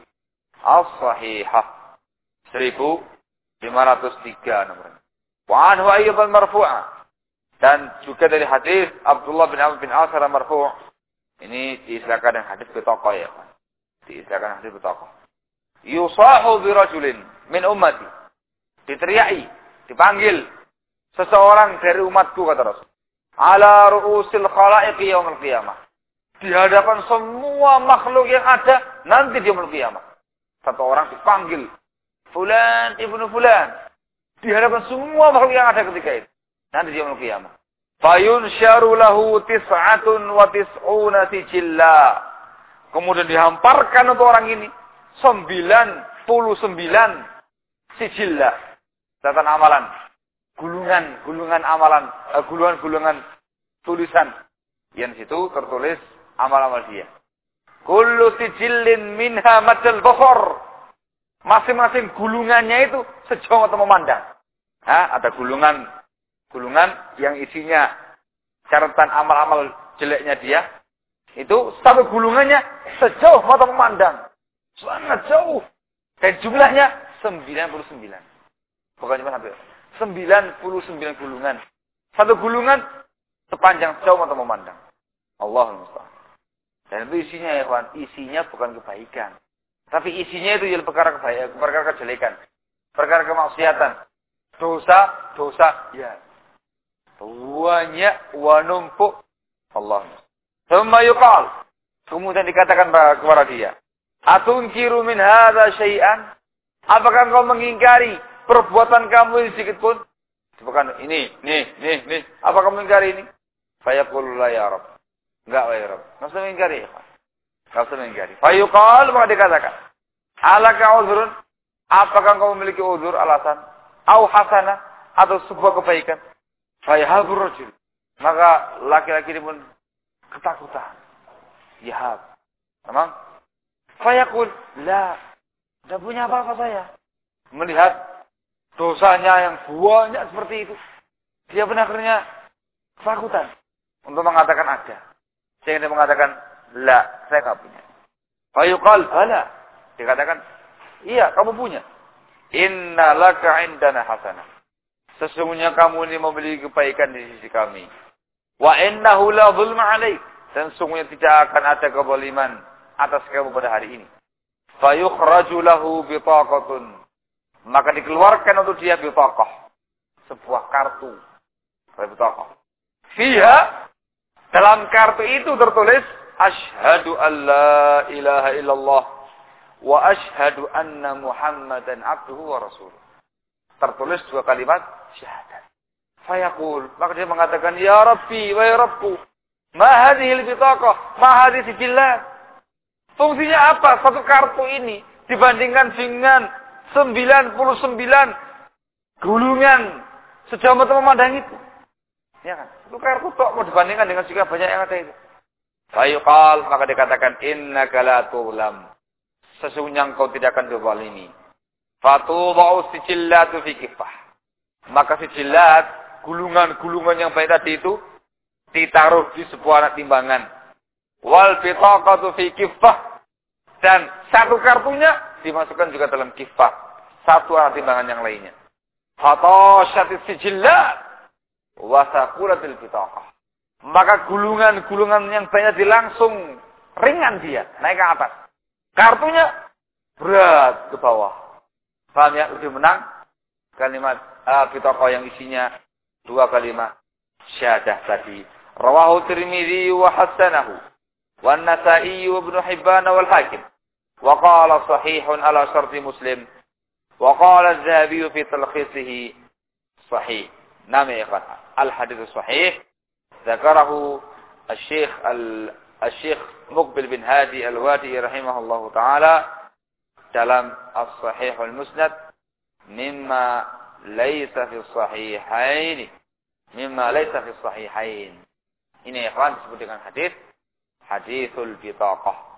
as-sahihah 1503 nomornya. Wa anhu ayyudan marfu'a dan juga dari hadis Abdullah bin Amr bin Asar marfu' ini diistilahkan dengan hadis betokoh ya. Diistilahkan hadis betokoh. Yusahu bi rajulin min ummati. Diteriaki, dipanggil seseorang dari umatku kata Rasul ala ru'usil khalaiqi yaumil qiyamah. Di hadapan semua makhluk yang ada nanti di yaumil qiyamah. Satu orang dipanggil fulan ibnu fulan. Di hadapan semua makhluk yang ada ketika itu. Nanti di yaumil qiyamah. Fayun lahu tis'atun wa tis'una sijilla. Kemudian dihamparkan untuk orang ini. Sembilan puluh sembilan sijilla. Catatan amalan gulungan gulungan amalan uh, gulungan gulungan tulisan yang situ tertulis amal-amal dia. Kullu sijillin minha madal bokhor. Masing-masing gulungannya itu sejauh atau memandang. Ha, ada gulungan gulungan yang isinya catatan amal-amal jeleknya dia. Itu satu gulungannya sejauh mata memandang. Sangat jauh. Dan jumlahnya 99. Bukan cuma sampai 99 gulungan. Satu gulungan sepanjang sejauh mata memandang. Allah musta'an. Dan itu isinya ya kawan, isinya bukan kebaikan. Tapi isinya itu yang perkara kebaikan, perkara kejelekan. Perkara kemaksiatan. Dosa, dosa, ya. Banyak wa numpuk. Allah Thumma. Kemudian dikatakan kepada dia. Atunkiru min hadha syai'an. Apakah kau mengingkari perbuatan kamu ini sedikit pun. Bukan ini, nih, nih, nih. Apa kamu ingkari ini? Fayaqulu la ya Rabb. Enggak ya Rabb. Enggak usah mengingkari. Enggak usah mengingkari. Fayuqal maka dikatakan. Alaka uzrun. Apakah kamu memiliki uzur alasan? Au hasanah atau sebuah kebaikan? Fayahabur rajul. Maka laki-laki ini pun ketakutan. Yahab. Memang? Fayaqul, la. Tidak punya apa-apa saya. Melihat dosanya yang banyak seperti itu. Dia pun akhirnya ketakutan untuk mengatakan ada. Sehingga dia mengatakan, la, saya nggak punya. Fayuqal, bala. Dikatakan, iya, kamu punya. Inna laka indana hasanah. Sesungguhnya kamu ini memiliki kebaikan di sisi kami. Wa innahu la zulma alaik. Dan sesungguhnya tidak akan ada keboliman atas kamu pada hari ini. Fayukhraju lahu bitaqatun maka dikeluarkan untuk dia bitokoh. Sebuah kartu. Bitokoh. Fiha. Dalam kartu itu tertulis. Ashadu an la ilaha illallah. Wa ashadu anna muhammadan abduhu wa rasul. Tertulis dua kalimat syahadat. Fayaqul. Maka dia mengatakan. Ya Rabbi wa ya Rabbu. Ma hadihil bitokoh. Ma hadih sijillat. Fungsinya apa? Satu kartu ini dibandingkan dengan 99 gulungan sejauh mata memandang itu. Ya kan? Itu kartu tok mau dibandingkan dengan juga banyak yang ada itu. Fayuqal maka dikatakan inna la tulam. Sesungguhnya engkau tidak akan dizalimi. Fatudau sijillatu fi kifah. Maka sijillat, gulungan-gulungan yang baik tadi itu ditaruh di sebuah anak timbangan. Wal bitaqatu fi kifah. Dan satu kartunya dimasukkan juga dalam kifah. Satu alat timbangan yang lainnya. Fatoshatis sijillat. Wasakulatil bitaqah. Maka gulungan-gulungan yang banyak dilangsung ringan dia. Naik ke atas. Kartunya berat ke bawah. Paham ya? Menang kalimat uh, bitaqah yang isinya dua kalimat syahadah tadi. Rawahu Tirmidzi wa hasanahu. Wa Nasa'i wa Ibnu Hibban wal Hakim. وقال صحيح على شرط مسلم. وقال الذهبي في تلخيصه صحيح. نعم يا إخوان الحديث الصحيح ذكره الشيخ الشيخ مقبل بن هادي الوادي رحمه الله تعالى كلام الصحيح المسند مما ليس في الصحيحين. مما ليس في الصحيحين. هنا يا إخوان حديث حديث hadis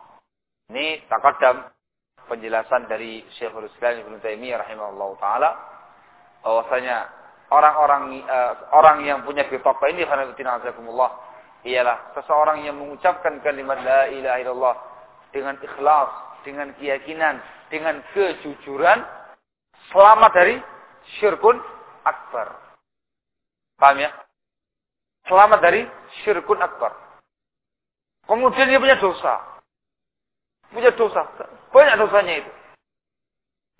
ini takadam penjelasan dari Syekhul Islam Ibnu Taimiyah rahimahullahu taala bahwasanya orang-orang uh, orang yang punya bitaqah ini karena ialah seseorang yang mengucapkan kalimat la ilaha illallah dengan ikhlas, dengan keyakinan, dengan kejujuran selamat dari syirkun akbar. Paham ya? Selamat dari syirkun akbar. Kemudian dia punya dosa. Punya dosa. Banyak dosanya itu.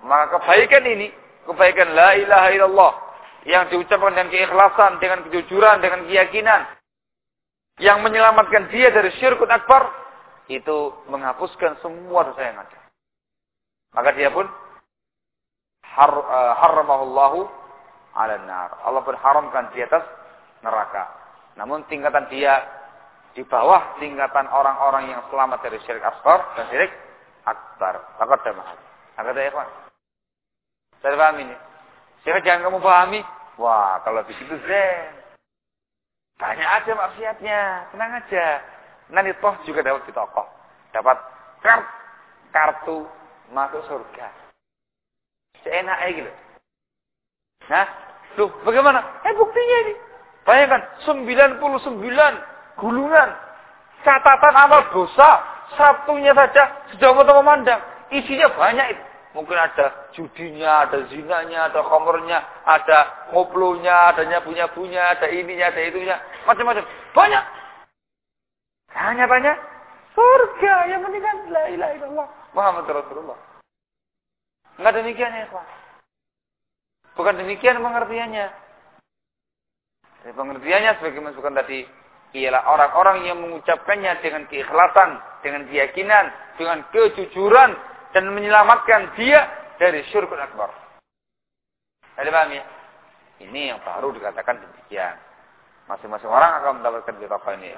Maka kebaikan ini, kebaikan la ilaha illallah yang diucapkan dengan keikhlasan, dengan kejujuran, dengan keyakinan yang menyelamatkan dia dari syirkun akbar itu menghapuskan semua dosa yang ada. Maka dia pun har, uh, haramahullahu ala nar. Allah pun haramkan di atas neraka. Namun tingkatan dia di bawah tingkatan orang-orang yang selamat dari syirik asghar dan syirik akbar. Takut damah. Agak ada ikhwan. Saya paham ini. Saya jangan kamu pahami. Wah, kalau begitu zen. Banyak aja maksiatnya. Tenang aja. Nanti toh juga dapat di toko. Dapat kart, kartu masuk surga. Seenaknya gitu. Nah, tuh bagaimana? Eh buktinya ini. Bayangkan, 99 gulungan. Catatan amal dosa. Sabtunya saja sudah mau memandang. Isinya banyak itu. Mungkin ada judinya, ada zinanya, ada komornya, ada ngoplonya, ada nyabu-nyabunya, ada ininya, ada itunya. Macam-macam. Banyak. Hanya banyak. Surga. Yang penting kan la ilaha illallah. Muhammad Rasulullah. Enggak demikian ya, Pak. Bukan demikian pengertiannya. Jadi pengertiannya sebagai masukkan tadi ialah orang-orang yang mengucapkannya dengan keikhlasan, dengan keyakinan, dengan kejujuran dan menyelamatkan dia dari syurkun akbar. Ada paham ya? Ini yang baru dikatakan demikian. Masing-masing orang akan mendapatkan betapa ini.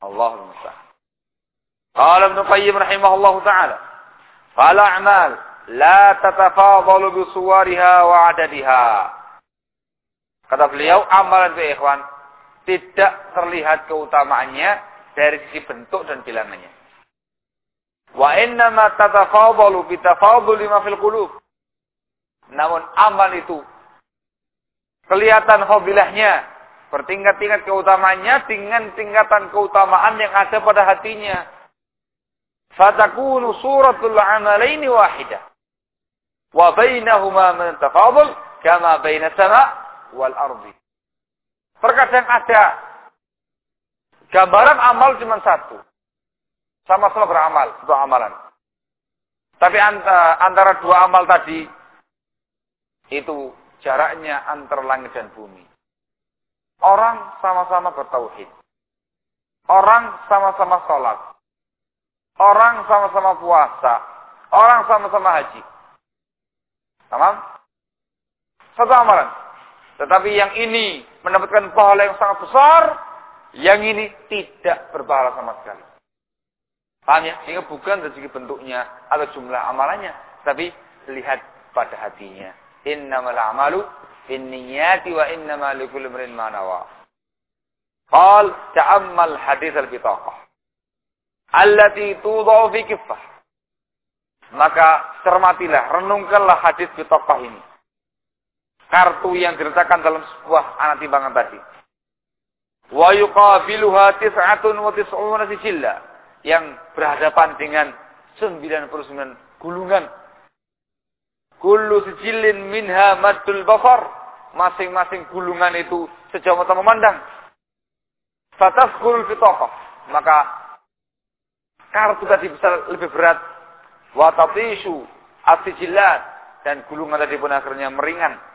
Allahul musta'an. Qala Ibnu Qayyim rahimahullah taala, "Fal a'mal la tatafadalu bi suwariha wa adadiha." Kata beliau, amalan itu ikhwan tidak terlihat keutamaannya dari sisi bentuk dan bilangannya. Wa inna ma tatafadalu bi tafaduli ma fil qulub. Namun amal itu kelihatan hobilahnya bertingkat-tingkat keutamaannya dengan tingkatan keutamaan yang ada pada hatinya fatakunu suratul amalaini wahidah. Wa bainahuma min tafadul kama baina sama wal ardi. Terkadang ada gambaran amal cuma satu. Sama-sama beramal, itu amalan. Tapi antara dua amal tadi, itu jaraknya antara langit dan bumi. Orang sama-sama bertauhid. Orang sama-sama sholat. Orang sama-sama puasa. Orang sama-sama haji. Tamam? Satu amalan. Tetapi yang ini mendapatkan pahala yang sangat besar. Yang ini tidak berpahala sama sekali. Paham ya? Sehingga bukan segi bentuknya atau jumlah amalannya. Tapi lihat pada hatinya. Innamal amalu binniyati wa innamal likulli imrin ma nawa. Qal ta'ammal hadis al-bitaqah allati tudau fi kiffah. Maka cermatilah, renungkanlah hadis bitaqah ini. Kartu yang diletakkan dalam sebuah anak timbangan tadi. Wa yuqabiluha tis'atun wa tis'una sijilla. Yang berhadapan dengan 99 gulungan. Kullu sijillin minha maddul basar. Masing-masing gulungan itu sejauh mata memandang. Fatafkul fitaqah. Maka kartu tadi besar lebih berat. Watatishu asijilat dan gulungan tadi pun akhirnya meringan.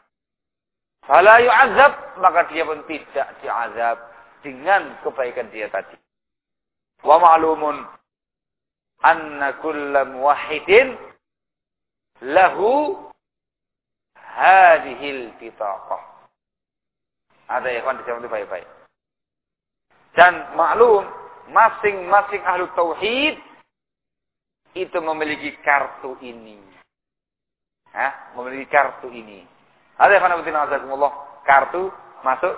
Fala yu'azab, maka dia pun tidak diazab dengan kebaikan dia tadi. Wa ma'lumun anna kulla muwahhidin lahu hadhil bitaqah. Ada ya kawan dijawab baik-baik. Dan maklum, masing-masing ahlu tauhid itu memiliki kartu ini. Hah? Memiliki kartu ini. Ada yang Allah kartu masuk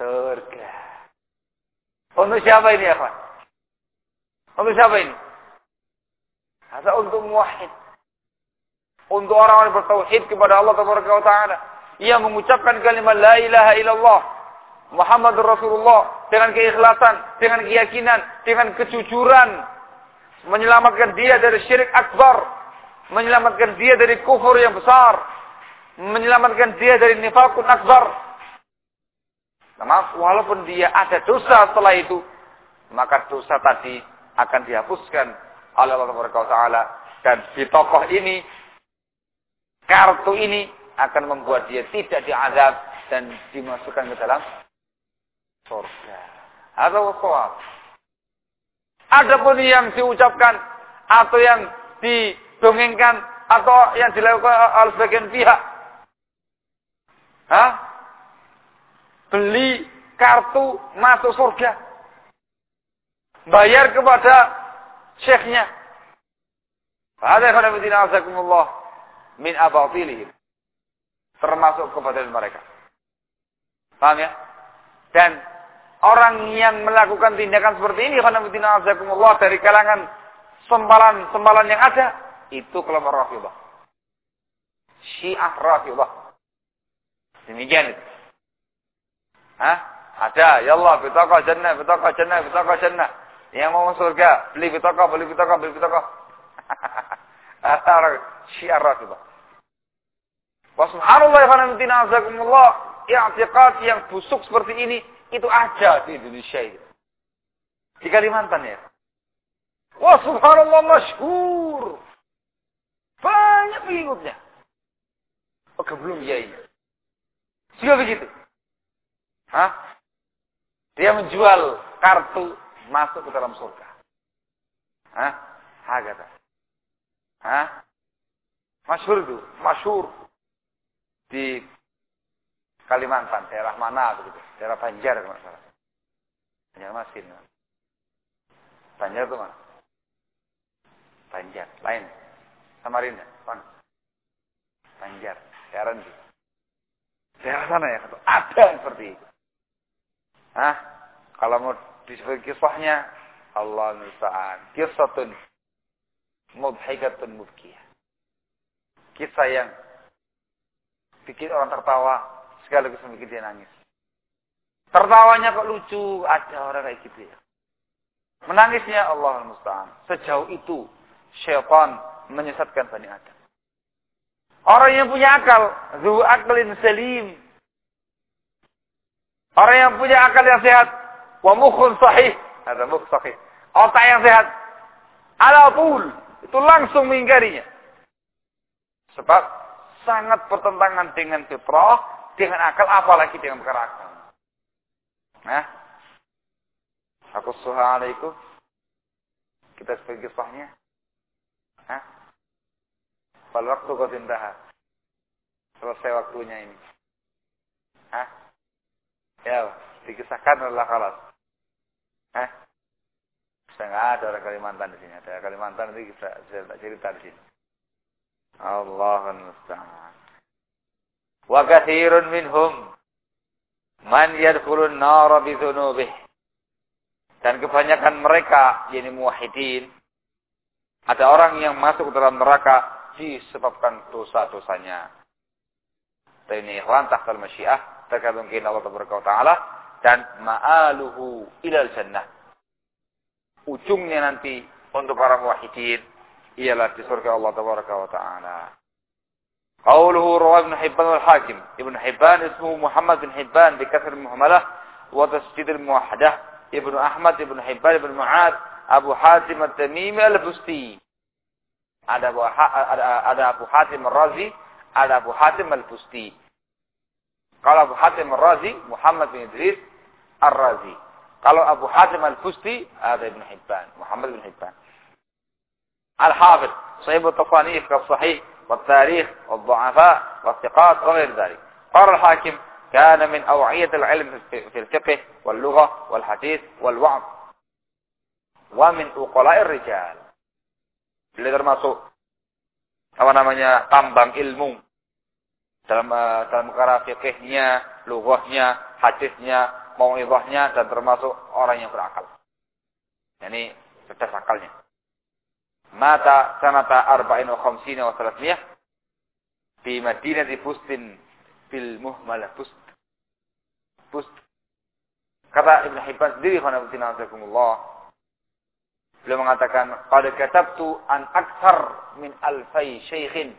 surga. Untuk siapa ini ya, Pak? Untuk siapa ini? Ada untuk muwahhid. Untuk orang-orang bertauhid kepada Allah Taala. Ia mengucapkan kalimat la ilaha illallah. Muhammad Rasulullah dengan keikhlasan, dengan keyakinan, dengan kejujuran menyelamatkan dia dari syirik akbar, menyelamatkan dia dari kufur yang besar, menyelamatkan dia dari nifakun akbar. Nah, walaupun dia ada dosa setelah itu, maka dosa tadi akan dihapuskan oleh Allah Taala dan di tokoh ini kartu ini akan membuat dia tidak diadab dan dimasukkan ke dalam surga. Ada waswab. Adapun yang diucapkan atau yang didongengkan atau yang dilakukan oleh sebagian pihak. Hah? Beli kartu masuk surga. Bayar kepada syekhnya. Ada yang min abatilihim. Termasuk kepada mereka. Paham ya? Dan orang yang melakukan tindakan seperti ini khonafidina azakumullah dari kalangan sempalan-sempalan yang ada itu kelompok Rafidah. Syiah Rafidah. Demikian itu. Hah? Ada, ya Allah, bitaqah jannah, bitaqah jannah, bitaqah jannah. Yang mau surga, beli bitaqah, beli bitaqah, beli bitaqah. Ada Syiah Rafidah. Wa subhanallah ya khonafidina azakumullah, i'tiqad yang busuk seperti ini itu ada di Indonesia itu. Di Kalimantan ya. Wah subhanallah masyhur. Banyak pengikutnya. Oke oh, belum ya ini. Juga begitu. Hah? Dia menjual kartu masuk ke dalam surga. Hah? Hagata. Hah? Masyhur itu, masyhur di Kalimantan, daerah mana begitu. Daerah Banjar kalau salah. Banjarmasin. Banjar itu mana? Banjar, lain. Samarinda, mana? Banjar, daerah itu. Daerah sana ya, ada seperti itu. Hah? Kalau mau disebut kisahnya, Allah nusa'an. Kisatun mubhikatun mubkiyah. Kisah yang bikin orang tertawa, sekaligus membuat dia nangis. Tertawanya kok lucu, ada orang kayak gitu ya. Menangisnya Allah musta'an. Sejauh itu syaitan menyesatkan Bani Adam. Orang yang punya akal, zu aklin salim. Orang yang punya akal yang sehat, wa mukhun sahih. Ada mukh sahih. Otak yang sehat. Ala pul. Itu langsung mengingkarinya. Sebab sangat bertentangan dengan fitrah dengan akal apalagi dengan perkara akal. Nah, aku suha alaikum. Kita sebagai kisahnya. Nah, Fal waktu kau tindaha. Selesai waktunya ini. Hah? Ya, dikisahkan adalah kalas. Hah? Saya nggak ada orang Kalimantan di sini. Ada Kalimantan nanti kita cerita di sini. Allah musta'an. Wa kathirun minhum man yadkhulun nara bidhunubih. Dan kebanyakan mereka, yakni muwahhidin, ada orang yang masuk dalam neraka disebabkan dosa-dosanya. Dan ini ikhwan tahtal masyiah, tergantung kina Allah Ta'ala, dan ma'aluhu ilal jannah. Ujungnya nanti untuk para muwahhidin ialah di surga Allah Ta'ala. قوله رواه ابن حبان والحاكم ابن حبان اسمه محمد بن حبان بكسر المهملة وتسجيد الموحدة ابن أحمد ابن حبان ابن معاذ أبو حاتم التميمي البستي ada Abu Hatim Razi, ada Abu Hatim Al-Busti. Kalau Abu Hatim Razi, Muhammad bin Idris Ar-Razi. Kalau Abu Hatim Al-Busti, ada Ibn Hibban, Muhammad bin Hibban. Al-Hafid, sahibu صحيح التصانيف كالصحيح والتاريخ والضعفاء والثقات وغير ذلك قال الحاكم كان من أوعية العلم في الفقه واللغة والحديث والوعظ ومن أقلاء الرجال Beliau termasuk apa namanya tambang ilmu dalam uh, dalam perkara fikihnya, lughahnya, hadisnya, mauidhahnya dan termasuk orang yang berakal. Yani cerdas akalnya. Mata sanata arba'in wa khamsina wa salatmiyah di Madinah di Bustin bil muhmalah Bust. Bust. Kata Ibn Hibban sendiri, Allah. Beliau mengatakan, Qad katabtu an aksar min alfai syekhin.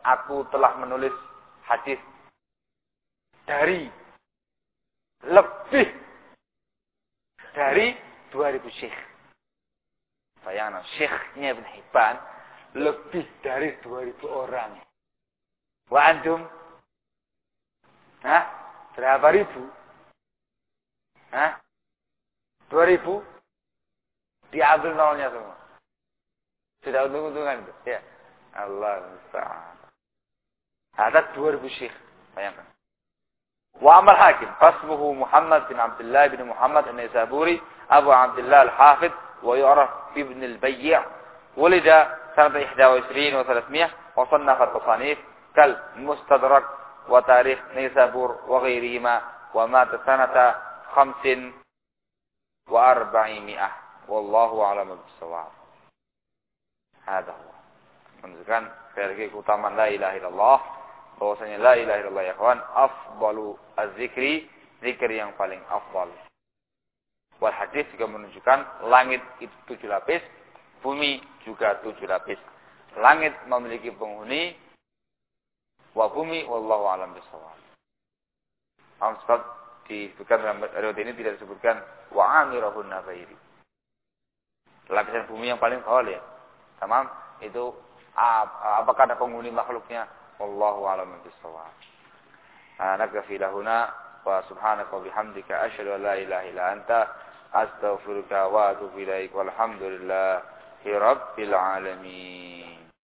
Aku telah menulis hadis dari lebih dari 2000 syekh. Bayangkan, syekhnya Ibn Hibban lebih dari 2000 orang. Wa antum? Hah? Berapa ribu? Hah? 2000? ഈ ആദ്യം തവണ ഞാൻ തോന്നുന്നു ശരി അതൊന്നും ഒന്നും കാണിക്കും وعمر الحاكم فاسمه محمد بن عبد الله بن محمد النسابوري ابو عبد الله الحافظ ويعرف بابن البيع ولد سنة 21 و300 وصنف التصانيف كالمستدرك وتاريخ نيسابور وغيرهما ومات سنة 45 Wallahu a'lam bishawab. Hada Allah. Menunjukkan pergi utama la ilaha illallah bahwasanya la ilaha illallah ya kawan afdalu az-zikri zikir yang paling afdal. Wal hadis juga menunjukkan langit itu tujuh lapis, bumi juga tujuh lapis. Langit memiliki penghuni, wa bumi wallahu alam bisawab. Amstad disebutkan dalam ayat ini tidak disebutkan wa amirahun nabairi lapisan bumi yang paling khalid. Tamam? Itu apakah ada penghuni makhluknya? Wallahu a'lam bishawab. Nah, Nakfi lahuna wa subhanaka bihamdika asyhadu an la ilaha illa anta astaghfiruka wa atubu ilaik walhamdulillahi rabbil alamin.